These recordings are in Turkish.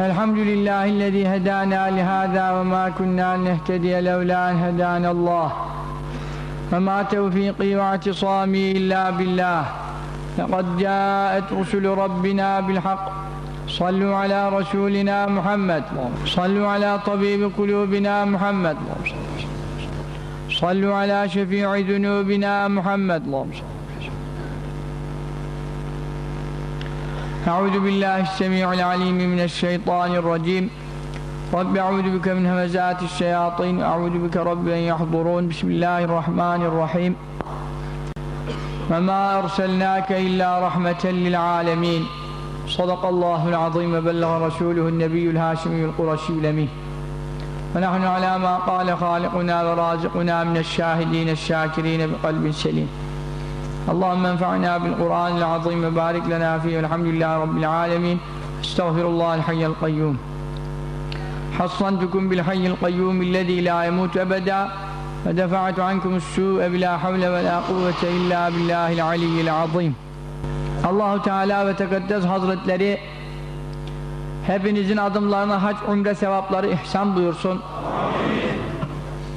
الحمد لله الذي هدانا لهذا وما كنا لنهتدي لولا أن هدانا الله. وما توفيقي واعتصامي إلا بالله. لقد جاءت رسل ربنا بالحق. صلوا على رسولنا محمد. صلوا على طبيب قلوبنا محمد. صلوا على شفيع ذنوبنا محمد. اللهم أعوذ بالله السميع العليم من الشيطان الرجيم. رب أعوذ بك من همزات الشياطين أعوذ بك رب أن يحضرون. بسم الله الرحمن الرحيم. وما أرسلناك إلا رحمة للعالمين. صدق الله العظيم وبلغ رسوله النبي الهاشمي القرشي الأمين ونحن على ما قال خالقنا ورازقنا من الشاهدين الشاكرين بقلب سليم. اللهم انفعنا بالقرآن العظيم وبارك لنا فيه والحمد لله رب العالمين استغفر الله الحي القيوم حصنتكم بالحي القيوم الذي لا يموت أبدا ودفعت عنكم السوء بلا حول ولا قوة إلا بالله العلي العظيم Allahu Teala ve Tekaddes Hazretleri hepinizin adımlarına hac umre sevapları ihsan buyursun. Amin.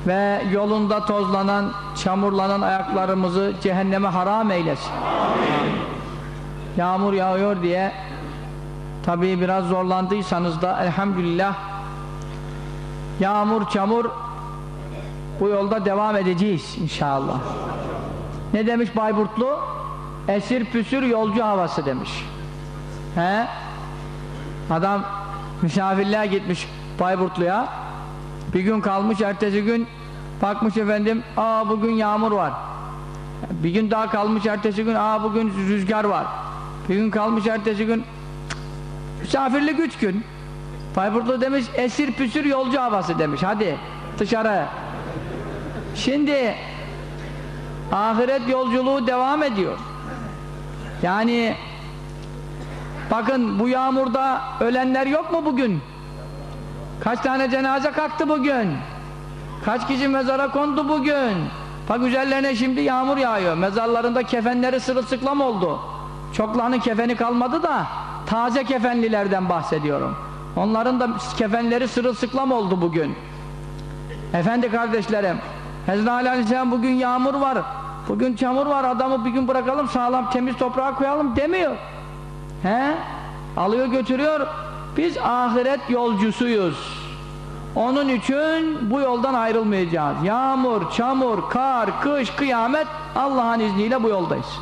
Ve yolunda tozlanan, çamurlanan ayaklarımızı cehenneme haram eylesin. Amin. Yağmur yağıyor diye tabii biraz zorlandıysanız da elhamdülillah yağmur çamur bu yolda devam edeceğiz inşallah. Ne demiş Bayburtlu? Esir püsür yolcu havası demiş. He? Adam misafirliğe gitmiş Bayburtlu'ya. Bir gün kalmış, ertesi gün bakmış efendim, aa bugün yağmur var. Bir gün daha kalmış, ertesi gün, aa bugün rüzgar var. Bir gün kalmış, ertesi gün, misafirlik üç gün. Bayburtlu demiş, esir püsür yolcu havası demiş. Hadi dışarı. Şimdi ahiret yolculuğu devam ediyor. Yani bakın bu yağmurda ölenler yok mu bugün? Kaç tane cenaze kalktı bugün? Kaç kişi mezara kondu bugün? Bak üzerlerine şimdi yağmur yağıyor. Mezarlarında kefenleri sırılsıklam oldu. Çoklarının kefeni kalmadı da taze kefenlilerden bahsediyorum. Onların da kefenleri sırılsıklam oldu bugün. Efendi kardeşlerim, Hazreti Aleyhisselam bugün yağmur var. Bugün çamur var adamı bir gün bırakalım sağlam temiz toprağa koyalım demiyor. He? Alıyor götürüyor. Biz ahiret yolcusuyuz. Onun için bu yoldan ayrılmayacağız. Yağmur, çamur, kar, kış, kıyamet Allah'ın izniyle bu yoldayız.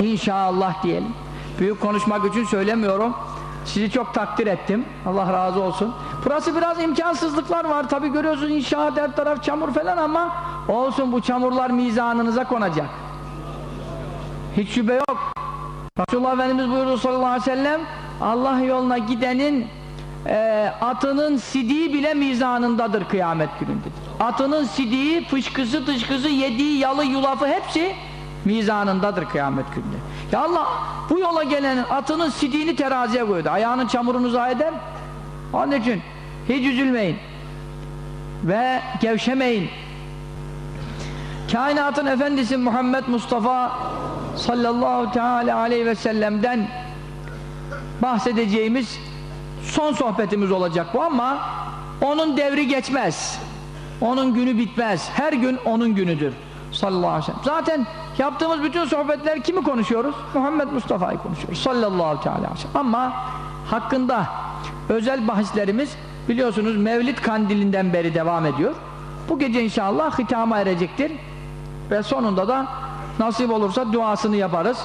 İnşallah diyelim. Büyük konuşmak için söylemiyorum. Sizi çok takdir ettim. Allah razı olsun. Burası biraz imkansızlıklar var. Tabi görüyorsunuz inşaat her taraf çamur falan ama olsun bu çamurlar mizanınıza konacak. Hiç şüphe yok. Resulullah Efendimiz buyurdu sallallahu aleyhi ve sellem Allah yoluna gidenin e, atının sidiği bile mizanındadır kıyamet günündedir. Atının sidiği, fışkısı, dışkısı, yediği yalı, yulafı hepsi mizanındadır kıyamet gününde. Ya Allah bu yola gelenin atının sidiğini teraziye koydu. Ayağının çamurunu zayi eder. Onun için hiç üzülmeyin. Ve gevşemeyin. Kainatın efendisi Muhammed Mustafa sallallahu teala aleyhi ve sellem'den bahsedeceğimiz son sohbetimiz olacak bu ama onun devri geçmez. Onun günü bitmez. Her gün onun günüdür. Sallallahu aleyhi ve sellem. Zaten yaptığımız bütün sohbetler kimi konuşuyoruz? Muhammed Mustafa'yı konuşuyoruz. Sallallahu aleyhi ve sellem. Ama hakkında özel bahislerimiz biliyorsunuz Mevlid kandilinden beri devam ediyor. Bu gece inşallah hitama erecektir. Ve sonunda da nasip olursa duasını yaparız.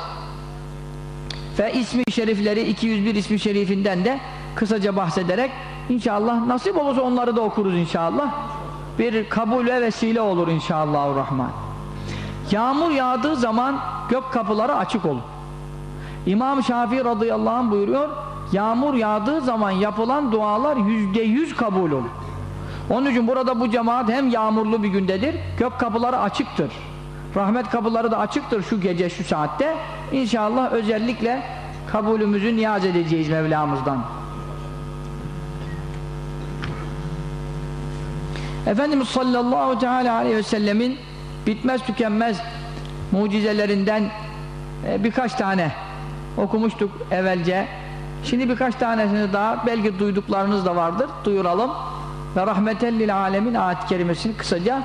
Ve ismi şerifleri 201 ismi şerifinden de kısaca bahsederek inşallah nasip olursa onları da okuruz inşallah. Bir kabule vesile olur inşallah rahman. Yağmur yağdığı zaman gök kapıları açık olur. İmam Şafii radıyallahu anh buyuruyor yağmur yağdığı zaman yapılan dualar yüzde yüz kabul olur. Onun için burada bu cemaat hem yağmurlu bir gündedir, gök kapıları açıktır. Rahmet kapıları da açıktır şu gece, şu saatte. İnşallah özellikle kabulümüzü niyaz edeceğiz Mevlamızdan. Efendimiz sallallahu teala aleyhi ve sellemin bitmez tükenmez mucizelerinden e, birkaç tane okumuştuk evvelce Şimdi birkaç tanesini daha belki duyduklarınız da vardır. Duyuralım. Ve rahmetellil alemin ayet kerimesini kısaca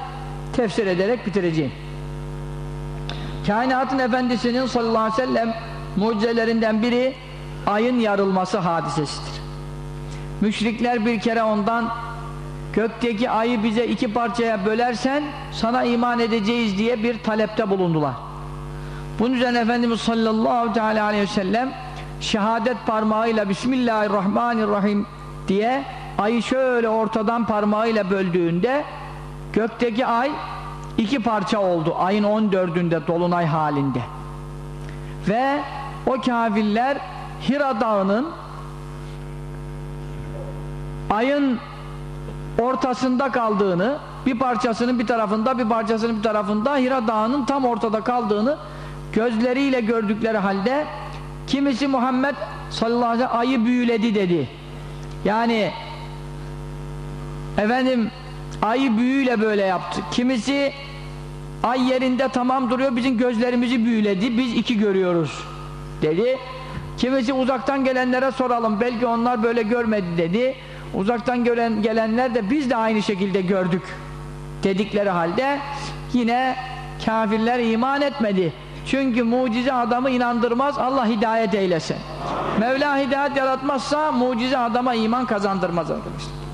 tefsir ederek bitireceğim. Kainatın efendisinin sallallahu aleyhi ve sellem mucizelerinden biri ayın yarılması hadisesidir. Müşrikler bir kere ondan gökteki ayı bize iki parçaya bölersen sana iman edeceğiz diye bir talepte bulundular. Bunun üzerine Efendimiz sallallahu aleyhi ve sellem şehadet parmağıyla Bismillahirrahmanirrahim diye ayı şöyle ortadan parmağıyla böldüğünde gökteki ay iki parça oldu. Ayın 14'ünde dolunay halinde. Ve o kafirler Hira dağının ayın ortasında kaldığını bir parçasının bir tarafında bir parçasının bir tarafında Hira dağının tam ortada kaldığını gözleriyle gördükleri halde kimisi Muhammed sallallahu aleyhi ve sellem ayı büyüledi dedi. Yani efendim ayı büyüyle böyle yaptı. Kimisi ay yerinde tamam duruyor bizim gözlerimizi büyüledi biz iki görüyoruz dedi. Kimisi uzaktan gelenlere soralım belki onlar böyle görmedi dedi. Uzaktan gören, gelenler de biz de aynı şekilde gördük dedikleri halde yine kafirler iman etmedi. Çünkü mucize adamı inandırmaz Allah hidayet eylesin. Mevla hidayet yaratmazsa mucize adama iman kazandırmaz arkadaşlar.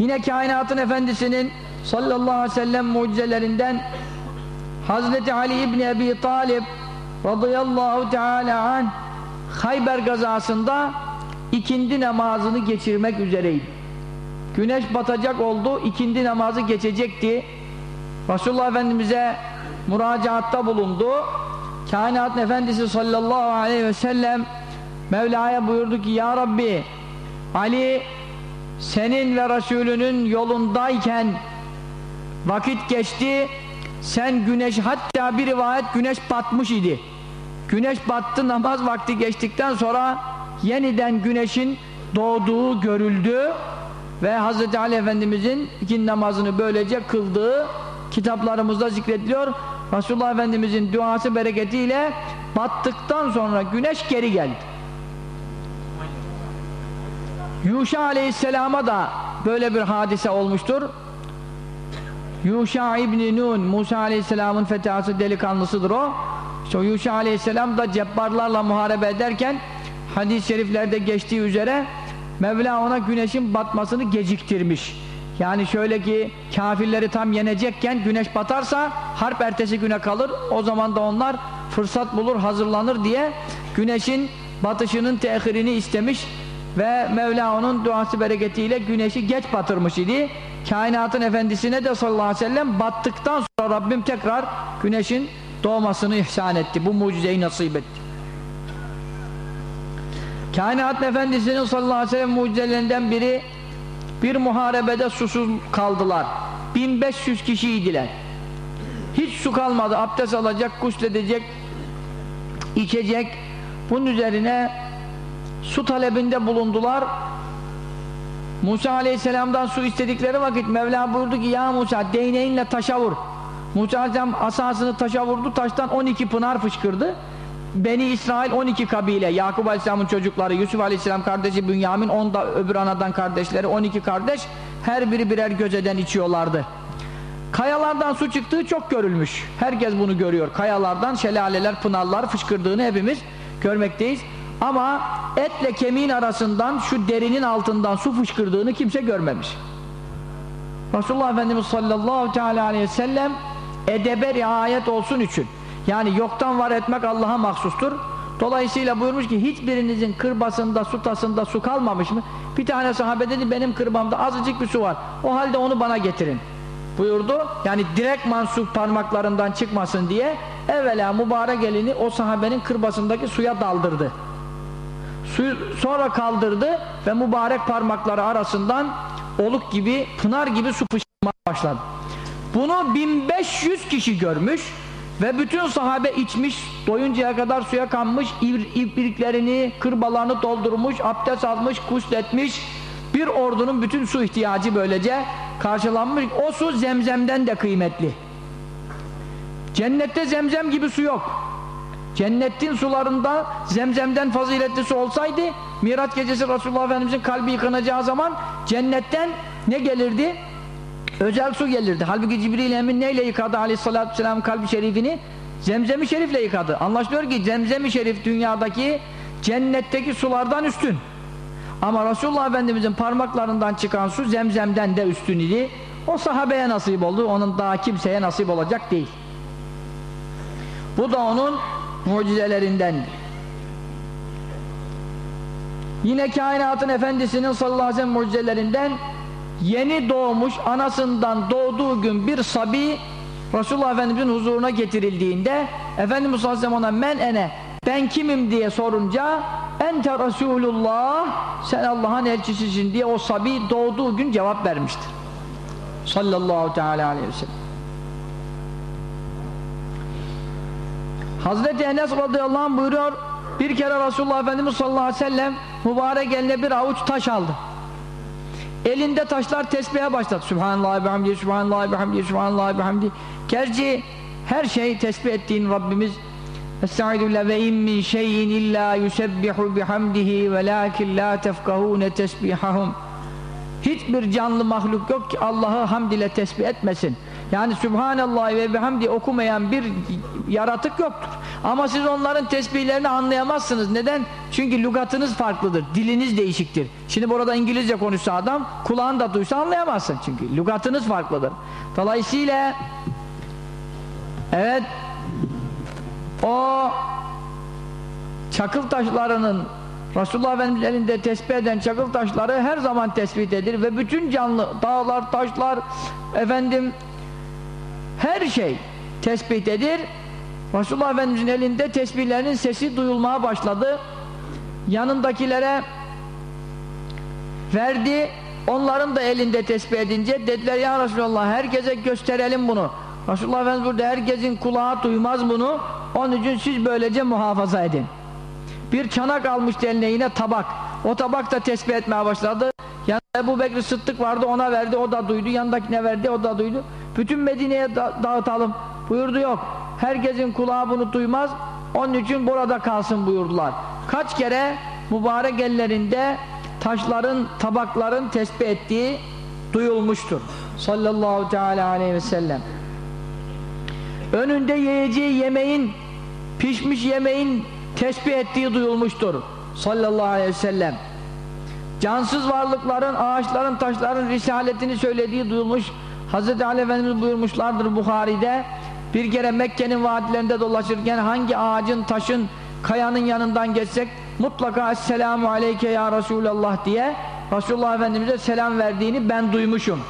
Yine kainatın efendisinin sallallahu aleyhi ve sellem mucizelerinden Hazreti Ali İbni Ebi Talib radıyallahu teala anh Hayber gazasında ikindi namazını geçirmek üzereydi. Güneş batacak oldu, ikindi namazı geçecekti. Resulullah Efendimiz'e muracaatta bulundu. Kainatın Efendisi sallallahu aleyhi ve sellem Mevla'ya buyurdu ki Ya Rabbi Ali senin ve Resulünün yolundayken vakit geçti sen güneş hatta bir rivayet güneş batmış idi. Güneş battı namaz vakti geçtikten sonra yeniden güneşin doğduğu görüldü ve Hz. Ali Efendimizin ikin namazını böylece kıldığı kitaplarımızda zikrediliyor. Resulullah Efendimizin duası bereketiyle battıktan sonra güneş geri geldi. Yuşa Aleyhisselam'a da böyle bir hadise olmuştur. Yuşa İbni Nun, Musa Aleyhisselam'ın fethası delikanlısıdır o. İşte o Yuşa Aleyhisselam da cebbarlarla muharebe ederken hadis-i şeriflerde geçtiği üzere Mevla ona güneşin batmasını geciktirmiş. Yani şöyle ki kafirleri tam yenecekken güneş batarsa harp ertesi güne kalır. O zaman da onlar fırsat bulur, hazırlanır diye güneşin batışının tehirini istemiş ve Mevla onun duası bereketiyle güneşi geç batırmış idi. Kainatın efendisine de sallallahu aleyhi ve sellem battıktan sonra Rabbim tekrar güneşin doğmasını ihsan etti. Bu mucizeyi nasip etti. Kainatın efendisinin sallallahu aleyhi ve sellem mucizelerinden biri bir muharebede susuz kaldılar. 1500 kişiydiler. Hiç su kalmadı. Abdest alacak, gusledecek, içecek. Bunun üzerine su talebinde bulundular. Musa aleyhisselamdan su istedikleri vakit Mevla buyurdu ki ya Musa değneğinle taşa vur. Musa aleyhisselam asasını taşa vurdu. Taştan 12 pınar fışkırdı. Beni İsrail 12 kabile, Yakup Aleyhisselam'ın çocukları, Yusuf Aleyhisselam kardeşi Bünyamin, 10 da öbür anadan kardeşleri, 12 kardeş, her biri birer gözeden içiyorlardı. Kayalardan su çıktığı çok görülmüş. Herkes bunu görüyor. Kayalardan şelaleler, pınarlar fışkırdığını hepimiz görmekteyiz. Ama etle kemiğin arasından, şu derinin altından su fışkırdığını kimse görmemiş. Resulullah Efendimiz sallallahu teala aleyhi ve sellem edebe riayet olsun için yani yoktan var etmek Allah'a mahsustur. Dolayısıyla buyurmuş ki hiçbirinizin kırbasında, sutasında su kalmamış mı? Bir tane sahabe dedi benim kırbamda azıcık bir su var. O halde onu bana getirin. Buyurdu. Yani direkt mansup parmaklarından çıkmasın diye evvela mübarek elini o sahabenin kırbasındaki suya daldırdı. Suyu sonra kaldırdı ve mübarek parmakları arasından oluk gibi, pınar gibi su fışkırmaya başladı. Bunu 1500 kişi görmüş. Ve bütün sahabe içmiş, doyuncaya kadar suya kanmış, ibriklerini, kırbalarını doldurmuş, abdest almış, kusletmiş. Bir ordunun bütün su ihtiyacı böylece karşılanmış. O su zemzemden de kıymetli. Cennette zemzem gibi su yok. Cennetin sularında zemzemden faziletlisi olsaydı Miraç gecesi Resulullah Efendimizin kalbi yıkanacağı zaman cennetten ne gelirdi? Özel su gelirdi. Halbuki Cibril Emin neyle yıkadı aleyhissalatü vesselam kalbi şerifini? Zemzem-i şerifle yıkadı. Anlaşılıyor ki zemzem-i şerif dünyadaki cennetteki sulardan üstün. Ama Resulullah Efendimizin parmaklarından çıkan su zemzemden de üstün idi. O sahabeye nasip oldu. Onun daha kimseye nasip olacak değil. Bu da onun mucizelerindendi. Yine kainatın efendisinin sallallahu aleyhi ve sellem mucizelerinden yeni doğmuş anasından doğduğu gün bir sabi Resulullah Efendimizin huzuruna getirildiğinde Efendimiz sallallahu aleyhi ve sellem ona men ene ben kimim diye sorunca ente Resulullah sen Allah'ın elçisisin diye o sabi doğduğu gün cevap vermiştir. Sallallahu teala aleyhi ve sellem. Hazreti Enes radıyallahu anh buyuruyor bir kere Resulullah Efendimiz sallallahu aleyhi ve sellem mübarek eline bir avuç taş aldı. Elinde taşlar tesbihe başladı. Subhanallah bihamdi, subhanallah bihamdi, subhanallah bihamdi. Gerçi her şey tesbih ettiğin Rabbimiz Estaizu billah ve in min şeyin illa yusebbihu bihamdihi ve lakin la tefkahune tesbihahum Hiçbir canlı mahluk yok ki Allah'ı hamd ile tesbih etmesin. Yani Subhanallah ve bihamdi okumayan bir yaratık yoktur. Ama siz onların tesbihlerini anlayamazsınız. Neden? Çünkü lügatınız farklıdır. Diliniz değişiktir. Şimdi burada İngilizce konuşsa adam kulağın da duysa anlayamazsın. Çünkü lügatınız farklıdır. Dolayısıyla evet o çakıl taşlarının Resulullah Efendimiz elinde tesbih eden çakıl taşları her zaman tespit edilir ve bütün canlı dağlar, taşlar efendim her şey tespit edilir. Resulullah Efendimizin elinde tesbihlerinin sesi duyulmaya başladı. Yanındakilere verdi. Onların da elinde tesbih edince dediler ya Resulallah herkese gösterelim bunu. Resulullah Efendimiz burada herkesin kulağı duymaz bunu. Onun için siz böylece muhafaza edin. Bir çanak almıştı eline yine tabak. O tabak da tesbih etmeye başladı. Yanında Ebu Bekir Sıddık vardı ona verdi o da duydu. Yanındakine verdi o da duydu. Bütün Medine'ye da dağıtalım. Buyurdu yok. Herkesin kulağı bunu duymaz. Onun için burada kalsın buyurdular. Kaç kere mübarek ellerinde taşların, tabakların tesbih ettiği duyulmuştur. Sallallahu teala aleyhi ve sellem. Önünde yiyeceği yemeğin, pişmiş yemeğin tesbih ettiği duyulmuştur. Sallallahu aleyhi ve sellem. Cansız varlıkların, ağaçların, taşların risaletini söylediği duyulmuş. Hz. Ali Efendimiz buyurmuşlardır Bukhari'de. Bir kere Mekke'nin vadilerinde dolaşırken hangi ağacın, taşın, kayanın yanından geçsek mutlaka Esselamu Aleyke ya Resulallah diye Resulullah Efendimiz'e selam verdiğini ben duymuşum.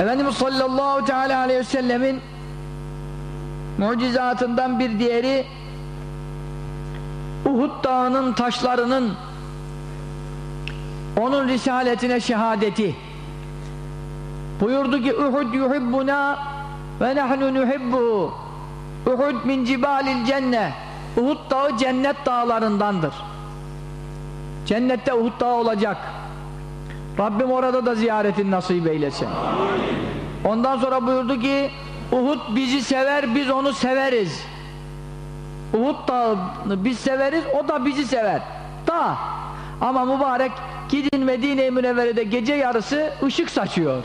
Efendimiz sallallahu teala aleyhi ve sellemin mucizatından bir diğeri Uhud dağının taşlarının onun risaletine şehadeti. Buyurdu ki Uhud yuhibbuna ve nahnu nuhibbuhu Uhud min cibalil cenne. Uhud dağı cennet dağlarındandır. Cennette Uhud dağı olacak. Rabbim orada da ziyaretin nasip eylesin. Ondan sonra buyurdu ki Uhud bizi sever biz onu severiz. Uhud dağını biz severiz o da bizi sever. Dağ ama mübarek gidin Medine-i Münevvere'de gece yarısı ışık saçıyor.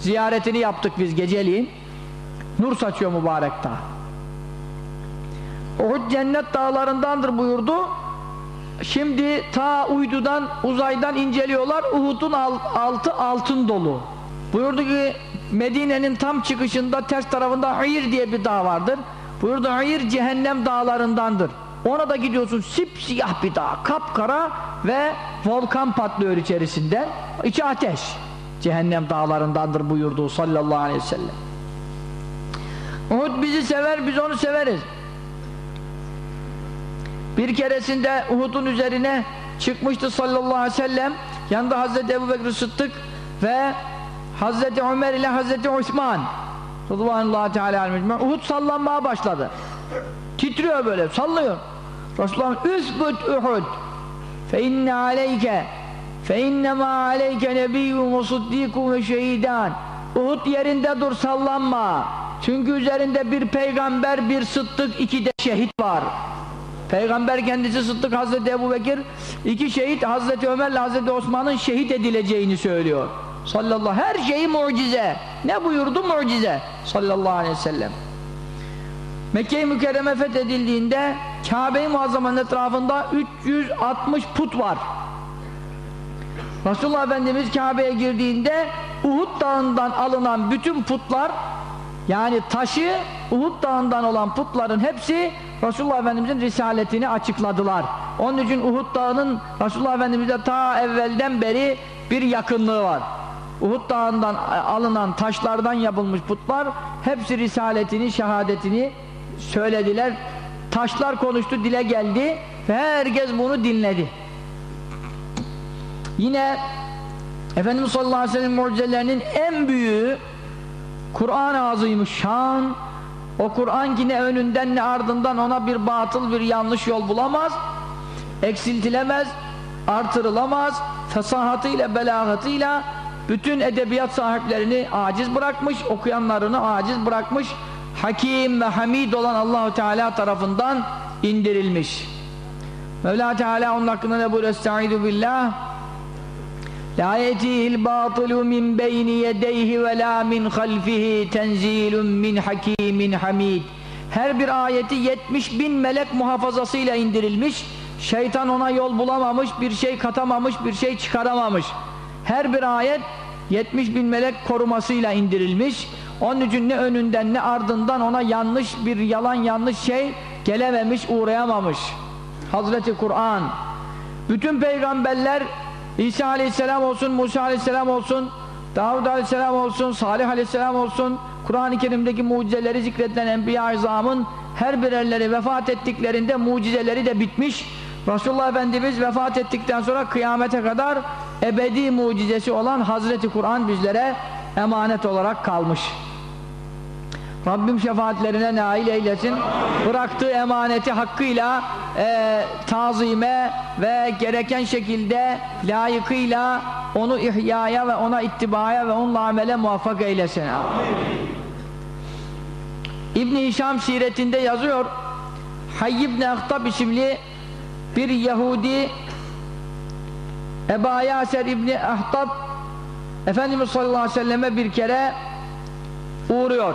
Ziyaretini yaptık biz geceliğin. Nur saçıyor mübarek dağ. Uhud cennet dağlarındandır buyurdu. Şimdi ta uydudan uzaydan inceliyorlar. Uhud'un altı altın dolu. Buyurdu ki Medine'nin tam çıkışında ters tarafında Hayır diye bir dağ vardır. Buyurdu Hayır cehennem dağlarındandır ona da gidiyorsun sipsiyah bir dağ kapkara ve volkan patlıyor içerisinde. İçi ateş. Cehennem dağlarındandır buyurdu sallallahu aleyhi ve sellem. Uhud bizi sever biz onu severiz. Bir keresinde Uhud'un üzerine çıkmıştı sallallahu aleyhi ve sellem. Yanında Hazreti Ebu Bekir Sıddık ve Hazreti Ömer ile Hazreti Osman. Radıyallahu teala Uhud sallanmaya başladı titriyor böyle sallıyor Resulullah üsbüt Uhud fe inne aleyke fe innema aleyke nebiyyun ve sıddikun ve şehidan Uhud yerinde dur sallanma. Çünkü üzerinde bir peygamber, bir sıddık, iki de şehit var. Peygamber kendisi Sıddık Hazreti Ebu Bekir, iki şehit Hazreti Ömer ile Hazreti Osman'ın şehit edileceğini söylüyor. Sallallahu her şeyi mucize. Ne buyurdu mucize? Sallallahu aleyhi ve sellem. Mekke-i Mükerreme fethedildiğinde Kabe-i Muazzama'nın etrafında 360 put var. Resulullah Efendimiz Kabe'ye girdiğinde Uhud Dağı'ndan alınan bütün putlar yani taşı Uhud Dağı'ndan olan putların hepsi Resulullah Efendimiz'in risaletini açıkladılar. Onun için Uhud Dağı'nın Resulullah Efendimiz'e ta evvelden beri bir yakınlığı var. Uhud Dağı'ndan alınan taşlardan yapılmış putlar hepsi risaletini, şehadetini söylediler. Taşlar konuştu, dile geldi ve herkes bunu dinledi. Yine Efendimiz sallallahu aleyhi ve sellem mucizelerinin en büyüğü Kur'an-ı Azimüşşan o Kur'an ki ne önünden ne ardından ona bir batıl bir yanlış yol bulamaz eksiltilemez artırılamaz fesahatıyla belagatıyla bütün edebiyat sahiplerini aciz bırakmış okuyanlarını aciz bırakmış hakim ve hamid olan Allahu Teala tarafından indirilmiş Mevla Teala onun hakkında ne buyuruyor Estaizu billah La yetihil batilu min beyni yedeyhi ve la min halfihi tenzilun min hakimin hamid. Her bir ayeti 70 bin melek muhafazasıyla indirilmiş. Şeytan ona yol bulamamış, bir şey katamamış, bir şey çıkaramamış. Her bir ayet 70 bin melek korumasıyla indirilmiş. Onun için ne önünden ne ardından ona yanlış bir yalan yanlış şey gelememiş, uğrayamamış. Hazreti Kur'an. Bütün peygamberler İsa aleyhisselam olsun, Musa aleyhisselam olsun, Davud aleyhisselam olsun, Salih aleyhisselam olsun, Kur'an-ı Kerim'deki mucizeleri zikredilen Enbiya-i her birerleri vefat ettiklerinde mucizeleri de bitmiş. Resulullah Efendimiz vefat ettikten sonra kıyamete kadar ebedi mucizesi olan Hazreti Kur'an bizlere emanet olarak kalmış. Rabbim şefaatlerine nail eylesin. Bıraktığı emaneti hakkıyla e, tazime ve gereken şekilde layıkıyla onu ihyaya ve ona ittibaya ve onunla amele muvaffak eylesin. İbn-i Hişam siretinde yazıyor Hayy ibn Ahtab isimli bir Yahudi Eba Yaser İbni Ahtab Efendimiz sallallahu aleyhi ve selleme bir kere uğruyor.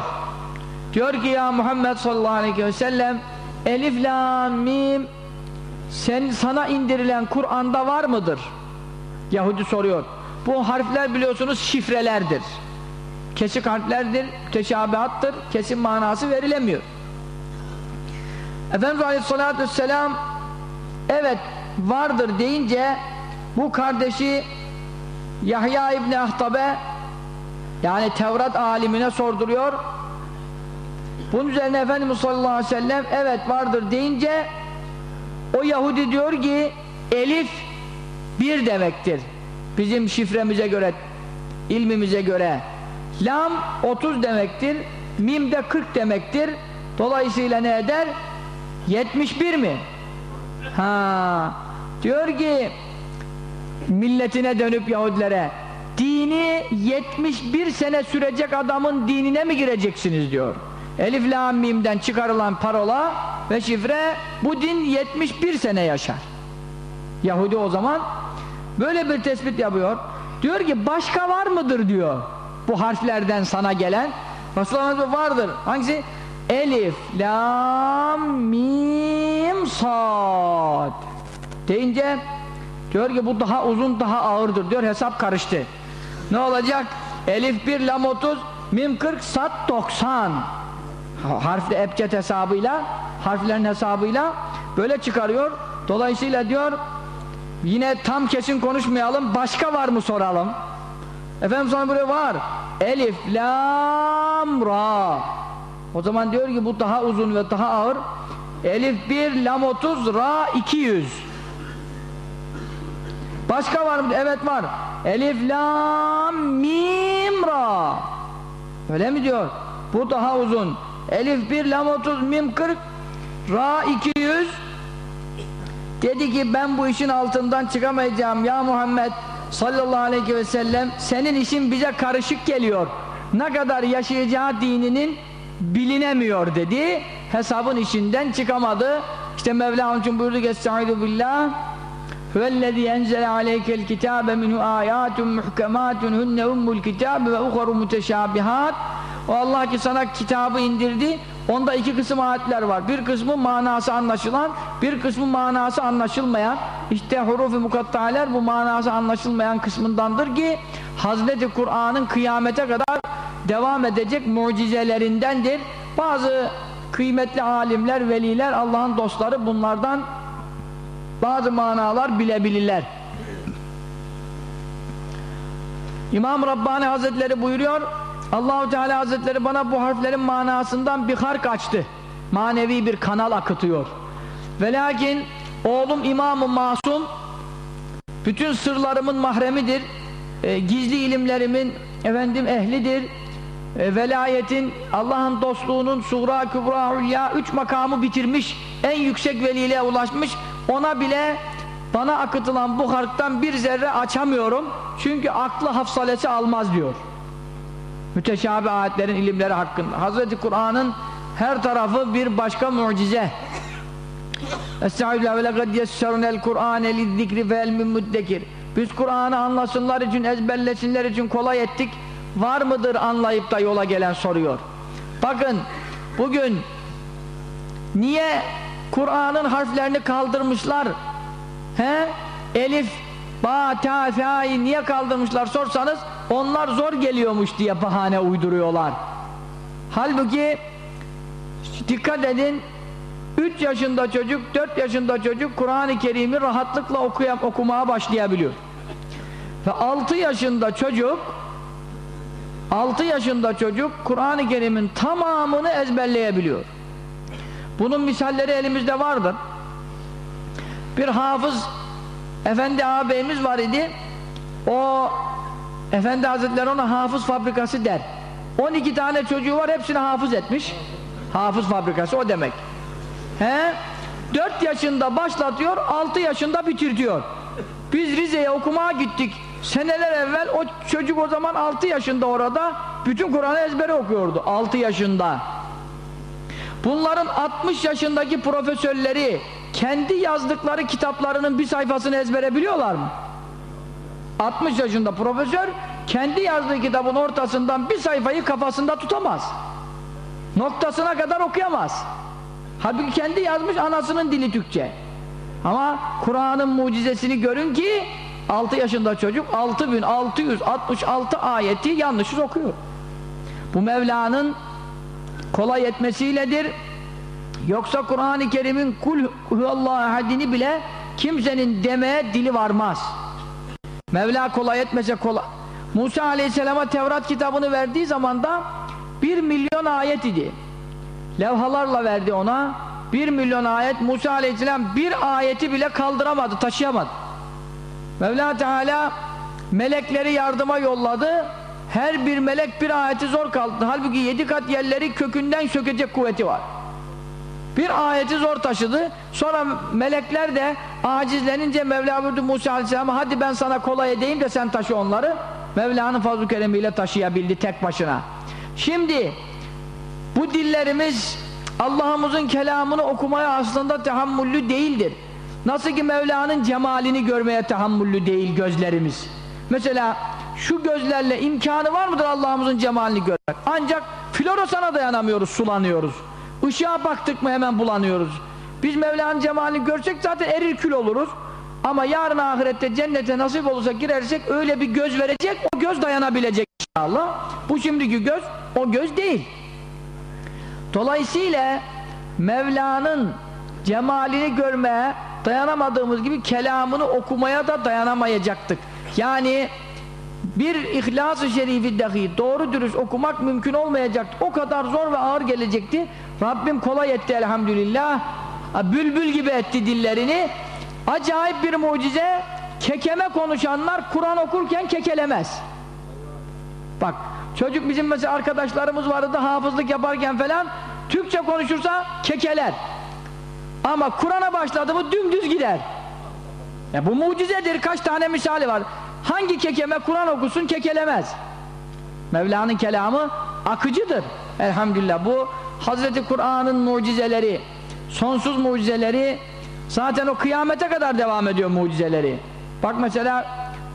Diyor ki ya Muhammed sallallahu aleyhi ve sellem Elif, la, mim sen, sana indirilen Kur'an'da var mıdır? Yahudi soruyor. Bu harfler biliyorsunuz şifrelerdir. Kesik harflerdir, teşabihattır, kesin manası verilemiyor. Efendimiz aleyhissalatü vesselam evet vardır deyince bu kardeşi Yahya İbni Ahtab'e yani Tevrat alimine sorduruyor bunun üzerine Efendimiz sallallahu aleyhi ve sellem evet vardır deyince o Yahudi diyor ki elif bir demektir. Bizim şifremize göre, ilmimize göre. Lam 30 demektir. Mim de 40 demektir. Dolayısıyla ne eder? 71 mi? Ha. Diyor ki milletine dönüp Yahudilere dini 71 sene sürecek adamın dinine mi gireceksiniz diyor. Elif la mimden çıkarılan parola ve şifre bu din 71 sene yaşar. Yahudi o zaman böyle bir tespit yapıyor. Diyor ki başka var mıdır diyor. Bu harflerden sana gelen. Resulullah vardır. Hangisi? Elif, lam, mim, sad. Deyince diyor ki bu daha uzun, daha ağırdır diyor. Hesap karıştı. Ne olacak? Elif 1, lam 30, mim 40, sad 90 harfli ebced hesabıyla harflerin hesabıyla böyle çıkarıyor. Dolayısıyla diyor yine tam kesin konuşmayalım başka var mı soralım? Efendim sonra buraya var. Elif lam ra. O zaman diyor ki bu daha uzun ve daha ağır. Elif 1 lam 30 ra 200 başka var mı? Evet var. Elif lam mim ra. Öyle mi diyor? Bu daha uzun Elif 1, lam 30, mim 40, ra 200 dedi ki ben bu işin altından çıkamayacağım ya Muhammed sallallahu aleyhi ve sellem. Senin işin bize karışık geliyor. Ne kadar yaşayacağı dininin bilinemiyor dedi. Hesabın içinden çıkamadı. İşte Mevla onun için buyurdu ki Estaizu billah. Hüvellezî enzele aleykel kitâbe minhu âyâtun muhkemâtun hunne ummul kitâbe ve uharu muteşâbihât O Allah ki sana kitabı indirdi onda iki kısım ayetler var. Bir kısmı manası anlaşılan, bir kısmı manası anlaşılmayan. İşte huruf-u mukattaler bu manası anlaşılmayan kısmındandır ki Hazreti Kur'an'ın kıyamete kadar devam edecek mucizelerindendir. Bazı kıymetli alimler, veliler, Allah'ın dostları bunlardan bazı manalar bilebilirler. İmam Rabbani Hazretleri buyuruyor Allahu Teala Hazretleri bana bu harflerin manasından bir hark açtı. Manevi bir kanal akıtıyor. Ve lakin oğlum İmam-ı Masum bütün sırlarımın mahremidir. E, gizli ilimlerimin efendim ehlidir. E, velayetin, Allah'ın dostluğunun suğra, kübra, hülya üç makamı bitirmiş. En yüksek veliliğe ulaşmış. Ona bile bana akıtılan bu harktan bir zerre açamıyorum. Çünkü aklı hafsalesi almaz diyor. Müteşabih ayetlerin ilimleri hakkında. Hazreti Kur'an'ın her tarafı bir başka mucize. Estağfirullah ve lekad yessarunel Kur'ane lizzikri fe elmin muddekir. Biz Kur'an'ı anlasınlar için, ezberlesinler için kolay ettik. Var mıdır anlayıp da yola gelen soruyor. Bakın bugün niye Kur'an'ın harflerini kaldırmışlar? He? Elif, ba, ta, fe'yi niye kaldırmışlar sorsanız onlar zor geliyormuş diye bahane uyduruyorlar. Halbuki dikkat edin 3 yaşında çocuk, 4 yaşında çocuk Kur'an-ı Kerim'i rahatlıkla okuyam, okumaya başlayabiliyor. Ve 6 yaşında çocuk 6 yaşında çocuk Kur'an-ı Kerim'in tamamını ezberleyebiliyor. Bunun misalleri elimizde vardır. Bir hafız efendi ağabeyimiz var idi. O Efendi Hazretleri ona hafız fabrikası der. 12 tane çocuğu var hepsini hafız etmiş. Hafız fabrikası o demek. He? 4 yaşında başlatıyor, 6 yaşında bitirtiyor. Biz Rize'ye okumaya gittik. Seneler evvel o çocuk o zaman 6 yaşında orada bütün Kur'an'ı ezbere okuyordu. 6 yaşında. Bunların 60 yaşındaki profesörleri kendi yazdıkları kitaplarının bir sayfasını ezbere biliyorlar mı? 60 yaşında profesör kendi yazdığı kitabın ortasından bir sayfayı kafasında tutamaz. Noktasına kadar okuyamaz. Halbuki kendi yazmış anasının dili Türkçe. Ama Kur'an'ın mucizesini görün ki 6 yaşında çocuk 6666 ayeti yanlışız okuyor. Bu Mevla'nın kolay etmesiyledir. Yoksa Kur'an-ı Kerim'in kul huvallahu hadini bile kimsenin demeye dili varmaz. Mevla kolay etmese kolay. Musa Aleyhisselam'a Tevrat kitabını verdiği zaman da bir milyon ayet idi. Levhalarla verdi ona. Bir milyon ayet Musa Aleyhisselam bir ayeti bile kaldıramadı, taşıyamadı. Mevla Teala melekleri yardıma yolladı. Her bir melek bir ayeti zor kaldı. Halbuki yedi kat yerleri kökünden sökecek kuvveti var. Bir ayeti zor taşıdı. Sonra melekler de acizlenince Mevla buyurdu Musa Aleyhisselam'a hadi ben sana kolay edeyim de sen taşı onları. Mevla'nın fazl-ı keremiyle taşıyabildi tek başına. Şimdi bu dillerimiz Allah'ımızın kelamını okumaya aslında tahammüllü değildir. Nasıl ki Mevla'nın cemalini görmeye tahammüllü değil gözlerimiz. Mesela şu gözlerle imkanı var mıdır Allah'ımızın cemalini görmek? Ancak florosana dayanamıyoruz, sulanıyoruz. Işığa baktık mı hemen bulanıyoruz. Biz Mevla'nın cemalini görsek zaten erir kül oluruz. Ama yarın ahirette cennete nasip olursa girersek öyle bir göz verecek, o göz dayanabilecek inşallah. Bu şimdiki göz, o göz değil. Dolayısıyla Mevla'nın cemalini görmeye dayanamadığımız gibi kelamını okumaya da dayanamayacaktık. Yani bir İhlas-ı Şerifi dahi doğru dürüst okumak mümkün olmayacaktı. O kadar zor ve ağır gelecekti. Rabbim kolay etti elhamdülillah. Bülbül gibi etti dillerini. Acayip bir mucize. Kekeme konuşanlar Kur'an okurken kekelemez. Bak çocuk bizim mesela arkadaşlarımız vardı hafızlık yaparken falan Türkçe konuşursa kekeler. Ama Kur'an'a başladı mı dümdüz gider. Ya bu mucizedir. Kaç tane misali var. Hangi kekeme Kur'an okusun kekelemez. Mevla'nın kelamı akıcıdır. Elhamdülillah bu Hazreti Kur'an'ın mucizeleri, sonsuz mucizeleri zaten o kıyamete kadar devam ediyor mucizeleri. Bak mesela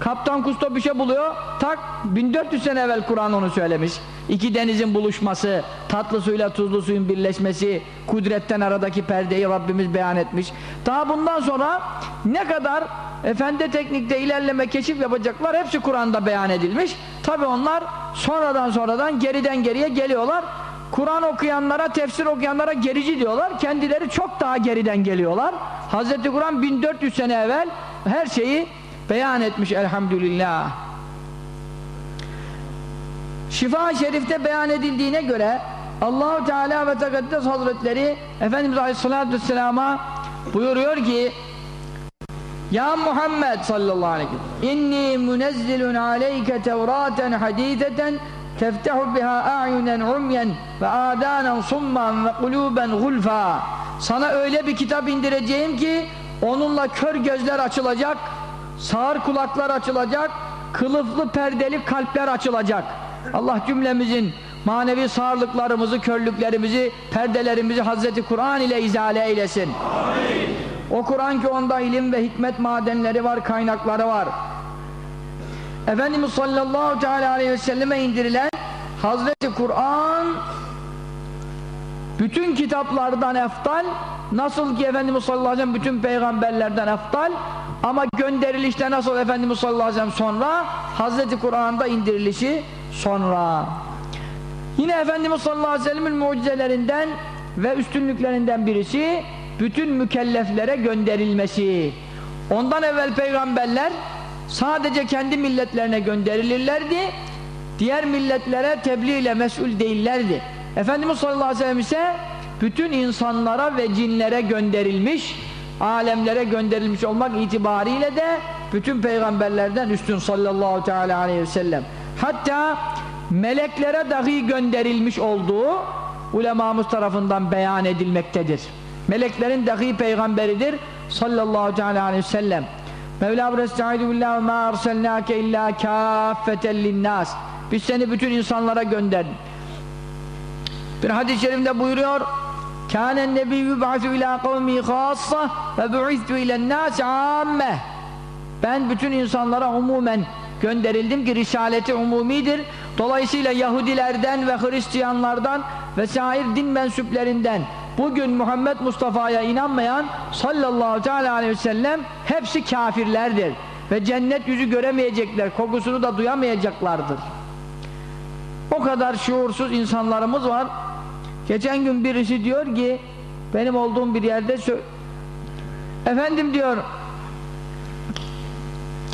Kaptan Kusto bir şey buluyor, tak 1400 sene evvel Kur'an onu söylemiş. İki denizin buluşması, tatlı suyla tuzlu suyun birleşmesi, kudretten aradaki perdeyi Rabbimiz beyan etmiş. Daha bundan sonra ne kadar efendi teknikte ilerleme, keşif yapacaklar hepsi Kur'an'da beyan edilmiş. Tabi onlar sonradan sonradan geriden geriye geliyorlar. Kur'an okuyanlara, tefsir okuyanlara gerici diyorlar. Kendileri çok daha geriden geliyorlar. Hz. Kur'an 1400 sene evvel her şeyi beyan etmiş elhamdülillah. Şifa-i Şerif'te beyan edildiğine göre Allahu Teala ve Tekaddes Hazretleri Efendimiz Aleyhisselatü Vesselam'a buyuruyor ki Ya Muhammed sallallahu aleyhi ve sellem inni münezzilun aleyke tevraten hadideten teftehu biha a'yunen umyen ve adanen summan ve kuluben gulfa sana öyle bir kitap indireceğim ki onunla kör gözler açılacak sağır kulaklar açılacak kılıflı perdeli kalpler açılacak Allah cümlemizin manevi sağırlıklarımızı, körlüklerimizi, perdelerimizi Hazreti Kur'an ile izale eylesin. Amin. O Kur'an ki onda ilim ve hikmet madenleri var, kaynakları var. Efendimiz sallallahu teala aleyhi ve selleme indirilen Hazreti Kur'an bütün kitaplardan eftal nasıl ki Efendimiz sallallahu aleyhi ve sellem bütün peygamberlerden eftal ama gönderilişte nasıl Efendimiz sallallahu aleyhi ve sellem sonra Hazreti Kur'an'da indirilişi sonra yine Efendimiz sallallahu aleyhi ve sellemin mucizelerinden ve üstünlüklerinden birisi bütün mükelleflere gönderilmesi. Ondan evvel peygamberler sadece kendi milletlerine gönderilirlerdi diğer milletlere tebliğ ile mesul değillerdi. Efendimiz sallallahu aleyhi ve sellem ise bütün insanlara ve cinlere gönderilmiş alemlere gönderilmiş olmak itibariyle de bütün peygamberlerden üstün sallallahu teala aleyhi ve sellem. Hatta meleklere dahi gönderilmiş olduğu ulemamız tarafından beyan edilmektedir meleklerin dahi peygamberidir. Sallallahu aleyhi ve sellem. Mevla Estaizu billah ve ma arselnake illa kâffeten linnâs. Biz seni bütün insanlara gönderdik. Bir hadis-i şerifte buyuruyor kânen nebiyyü ba'su ilâ kavmi khâssah ve bu'iztu ilennâs âmmeh ben bütün insanlara umumen gönderildim ki risaleti umumidir. Dolayısıyla Yahudilerden ve Hristiyanlardan ve sair din mensuplerinden bugün Muhammed Mustafa'ya inanmayan sallallahu teala aleyhi ve sellem hepsi kafirlerdir. Ve cennet yüzü göremeyecekler kokusunu da duyamayacaklardır. O kadar şuursuz insanlarımız var. Geçen gün birisi diyor ki benim olduğum bir yerde efendim diyor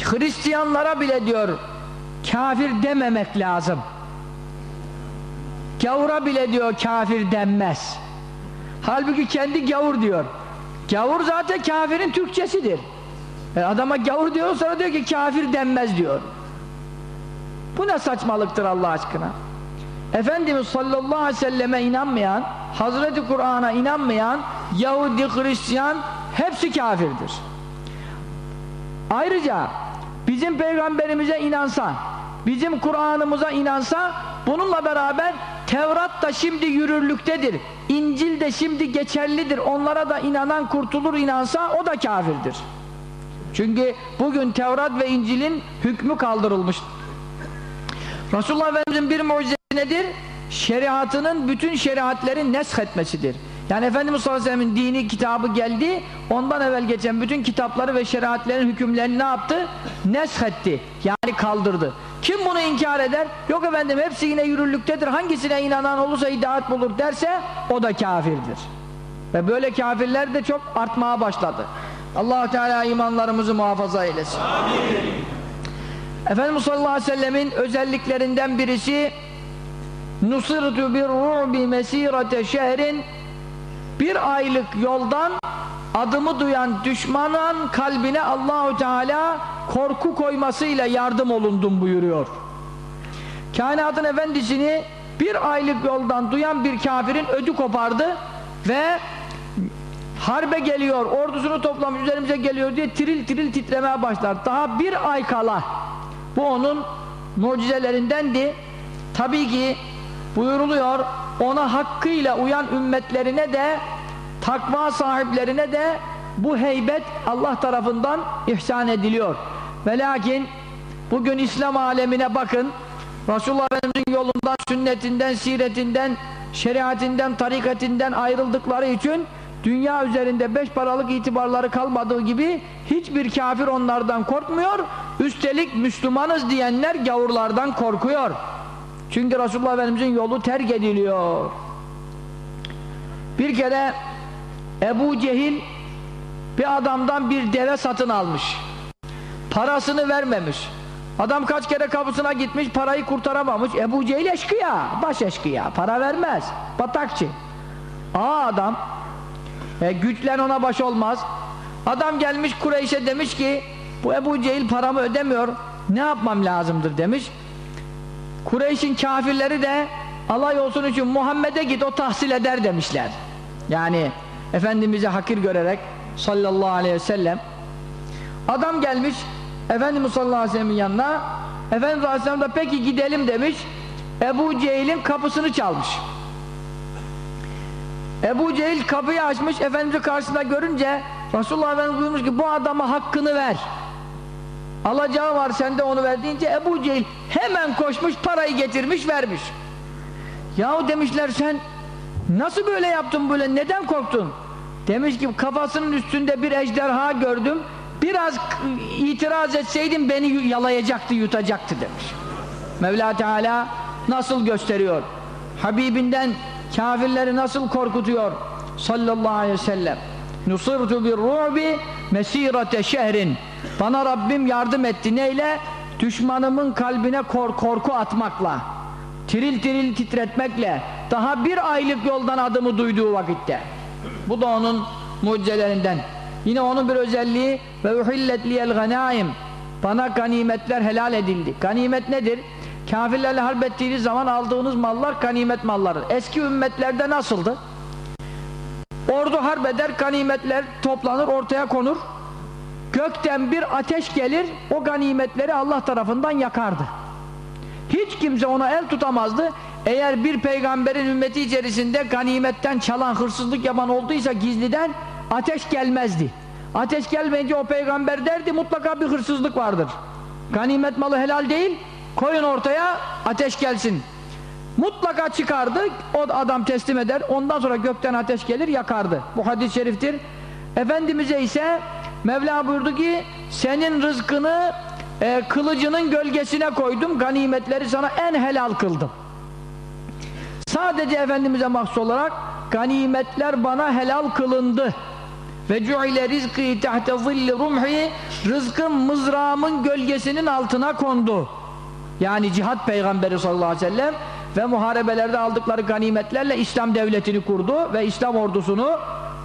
Hristiyanlara bile diyor kafir dememek lazım. Gavura bile diyor kafir denmez halbuki kendi gavur diyor. Gavur zaten kafirin Türkçesidir. Yani adama gavur diyor sonra diyor ki kafir denmez diyor. Bu ne saçmalıktır Allah aşkına? Efendimiz sallallahu aleyhi ve selleme inanmayan Hazreti Kur'an'a inanmayan Yahudi, Hristiyan hepsi kafirdir. Ayrıca bizim peygamberimize inansa bizim Kur'an'ımıza inansa bununla beraber Tevrat da şimdi yürürlüktedir İncil de şimdi geçerlidir onlara da inanan kurtulur inansa o da kafirdir çünkü bugün Tevrat ve İncil'in hükmü kaldırılmış Resulullah Efendimiz'in bir mucizesi nedir? Şeriatının bütün şeriatlerin nesk etmesidir. Yani Efendimiz sallallahu aleyhi ve sellem'in dini kitabı geldi, ondan evvel geçen bütün kitapları ve şeriatlerin hükümlerini ne yaptı? Nesk etti. Yani kaldırdı. Kim bunu inkar eder? Yok efendim hepsi yine yürürlüktedir. Hangisine inanan olursa hidayet bulur derse o da kafirdir. Ve böyle kafirler de çok artmaya başladı. allah Teala imanlarımızı muhafaza eylesin. Amin. Efendimiz sallallahu aleyhi ve sellemin özelliklerinden birisi bir ru'bi mesirete şehrin bir aylık yoldan adımı duyan düşmanın kalbine Allahu Teala korku koymasıyla yardım olundum buyuruyor. Kainatın efendisini bir aylık yoldan duyan bir kafirin ödü kopardı ve harbe geliyor, ordusunu toplamış üzerimize geliyor diye tiril tiril titremeye başlar. Daha bir ay kala bu onun mucizelerindendi. tabii ki buyuruluyor ona hakkıyla uyan ümmetlerine de takva sahiplerine de bu heybet Allah tarafından ihsan ediliyor. Ve lakin bugün İslam alemine bakın Resulullah Efendimiz'in yolundan, sünnetinden, siretinden, şeriatinden, tarikatinden ayrıldıkları için dünya üzerinde beş paralık itibarları kalmadığı gibi hiçbir kafir onlardan korkmuyor. Üstelik Müslümanız diyenler gavurlardan korkuyor. Çünkü Resulullah Efendimiz'in yolu terk ediliyor. Bir kere Ebu Cehil bir adamdan bir deve satın almış. Parasını vermemiş. Adam kaç kere kapısına gitmiş parayı kurtaramamış. Ebu Cehil eşkıya, baş eşkıya. Para vermez. Batakçı. Aa adam e, güçlen ona baş olmaz. Adam gelmiş Kureyş'e demiş ki bu Ebu Cehil paramı ödemiyor. Ne yapmam lazımdır demiş. Kureyş'in kafirleri de alay olsun için Muhammed'e git o tahsil eder demişler. Yani Efendimiz'e hakir görerek sallallahu aleyhi ve sellem. Adam gelmiş Efendimiz sallallahu aleyhi ve sellem'in yanına Efendimiz aleyhisselam da peki gidelim demiş. Ebu Cehil'in kapısını çalmış. Ebu Cehil kapıyı açmış Efendimiz'i karşısında görünce Resulullah Efendimiz buyurmuş ki bu adama hakkını ver alacağı var sende onu ver Ebu Cehil hemen koşmuş parayı getirmiş vermiş. Yahu demişler sen nasıl böyle yaptın böyle neden korktun? Demiş ki kafasının üstünde bir ejderha gördüm biraz itiraz etseydim beni yalayacaktı yutacaktı demiş. Mevla Teala nasıl gösteriyor? Habibinden kafirleri nasıl korkutuyor? Sallallahu aleyhi ve sellem. Nusirtu bir ru'bi mesirete şehrin. Bana Rabbim yardım etti. Neyle? Düşmanımın kalbine kor korku atmakla. Tiril tiril titretmekle. Daha bir aylık yoldan adımı duyduğu vakitte. Bu da onun mucizelerinden. Yine onun bir özelliği ve uhillet liyel ganaim. Bana ganimetler helal edildi. Ganimet nedir? kafirlerle harp ettiğiniz zaman aldığınız mallar ganimet malları eski ümmetlerde nasıldı? Ordu harp eder ganimetler toplanır ortaya konur. Gökten bir ateş gelir o ganimetleri Allah tarafından yakardı. Hiç kimse ona el tutamazdı. Eğer bir peygamberin ümmeti içerisinde ganimetten çalan hırsızlık yapan olduysa gizliden ateş gelmezdi. Ateş gelmeyince o peygamber derdi mutlaka bir hırsızlık vardır. Ganimet malı helal değil koyun ortaya ateş gelsin mutlaka çıkardı. O adam teslim eder. Ondan sonra gökten ateş gelir yakardı. Bu hadis-i şeriftir. Efendimiz'e ise Mevla buyurdu ki senin rızkını e, kılıcının gölgesine koydum. Ganimetleri sana en helal kıldım. Sadece Efendimiz'e mahsus olarak ganimetler bana helal kılındı. Ve cu'ile rizkı tahte zilli rumhi rızkım mızrağımın gölgesinin altına kondu. Yani cihat peygamberi sallallahu aleyhi ve sellem ve muharebelerde aldıkları ganimetlerle İslam devletini kurdu ve İslam ordusunu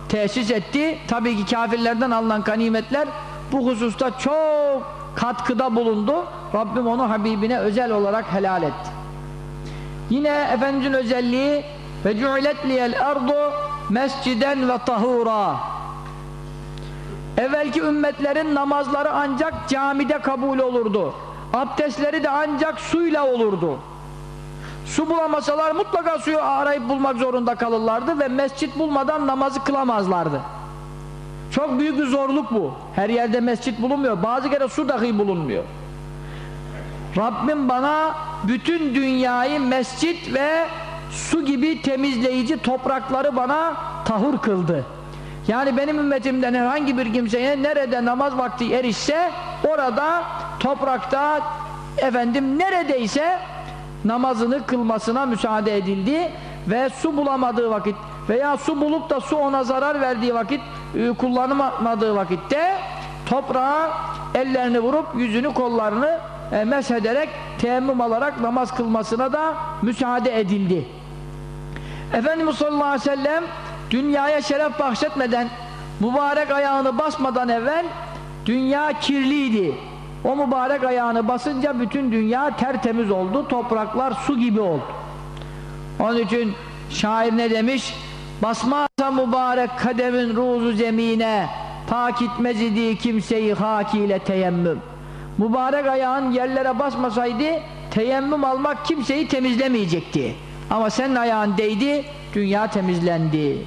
tesis etti. Tabii ki kafirlerden alınan ganimetler bu hususta çok katkıda bulundu. Rabbim onu Habibine özel olarak helal etti. Yine Efendimizin özelliği ve cu'ilet liyel ardu mesciden ve tahura evvelki ümmetlerin namazları ancak camide kabul olurdu abdestleri de ancak suyla olurdu su bulamasalar mutlaka suyu arayıp bulmak zorunda kalırlardı ve mescit bulmadan namazı kılamazlardı. Çok büyük bir zorluk bu. Her yerde mescit bulunmuyor. Bazı kere su dahi bulunmuyor. Rabbim bana bütün dünyayı mescit ve su gibi temizleyici toprakları bana tahur kıldı. Yani benim ümmetimden herhangi bir kimseye nerede namaz vakti erişse orada toprakta efendim neredeyse namazını kılmasına müsaade edildi ve su bulamadığı vakit veya su bulup da su ona zarar verdiği vakit e, kullanamadığı vakitte toprağa ellerini vurup yüzünü kollarını e, meshederek teyemmüm alarak namaz kılmasına da müsaade edildi. Efendimiz sallallahu aleyhi ve sellem dünyaya şeref bahşetmeden mübarek ayağını basmadan evvel dünya kirliydi o mübarek ayağını basınca bütün dünya tertemiz oldu topraklar su gibi oldu onun için şair ne demiş basmazsa mübarek kademin ruzu zemine pak itmez idi kimseyi hak ile teyemmüm mübarek ayağın yerlere basmasaydı teyemmüm almak kimseyi temizlemeyecekti. Ama senin ayağın değdi, dünya temizlendi.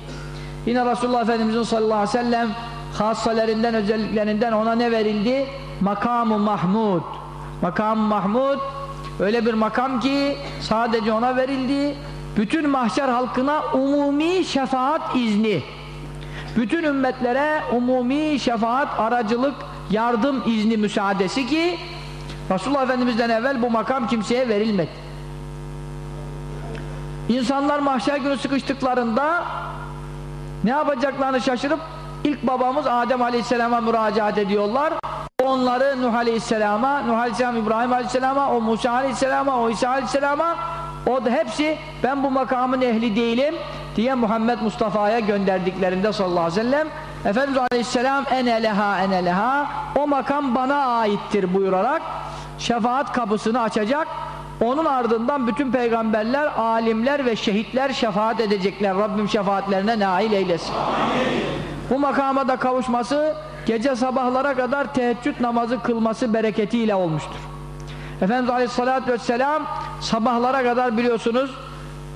Yine Resulullah Efendimizin sallallahu aleyhi ve sellem hassalerinden, özelliklerinden ona ne verildi? Makamı Mahmud. Makamı Mahmud öyle bir makam ki sadece ona verildi. Bütün mahşer halkına umumi şefaat izni. Bütün ümmetlere umumi şefaat, aracılık, yardım izni müsaadesi ki Resulullah Efendimiz'den evvel bu makam kimseye verilmedi. İnsanlar mahşer günü sıkıştıklarında ne yapacaklarını şaşırıp ilk babamız Adem Aleyhisselam'a müracaat ediyorlar. Onları Nuh Aleyhisselam'a, Nuh Aleyhisselam İbrahim Aleyhisselam'a, o Musa Aleyhisselam'a, o İsa Aleyhisselam'a o da hepsi ben bu makamın ehli değilim diye Muhammed Mustafa'ya gönderdiklerinde sallallahu aleyhi ve sellem Efendimiz Aleyhisselam ene leha ene leha o makam bana aittir buyurarak şefaat kapısını açacak onun ardından bütün peygamberler, alimler ve şehitler şefaat edecekler. Rabbim şefaatlerine nail eylesin. Amin. Bu makama da kavuşması gece sabahlara kadar teheccüd namazı kılması bereketiyle olmuştur. Efendimiz Aleyhisselatü Vesselam sabahlara kadar biliyorsunuz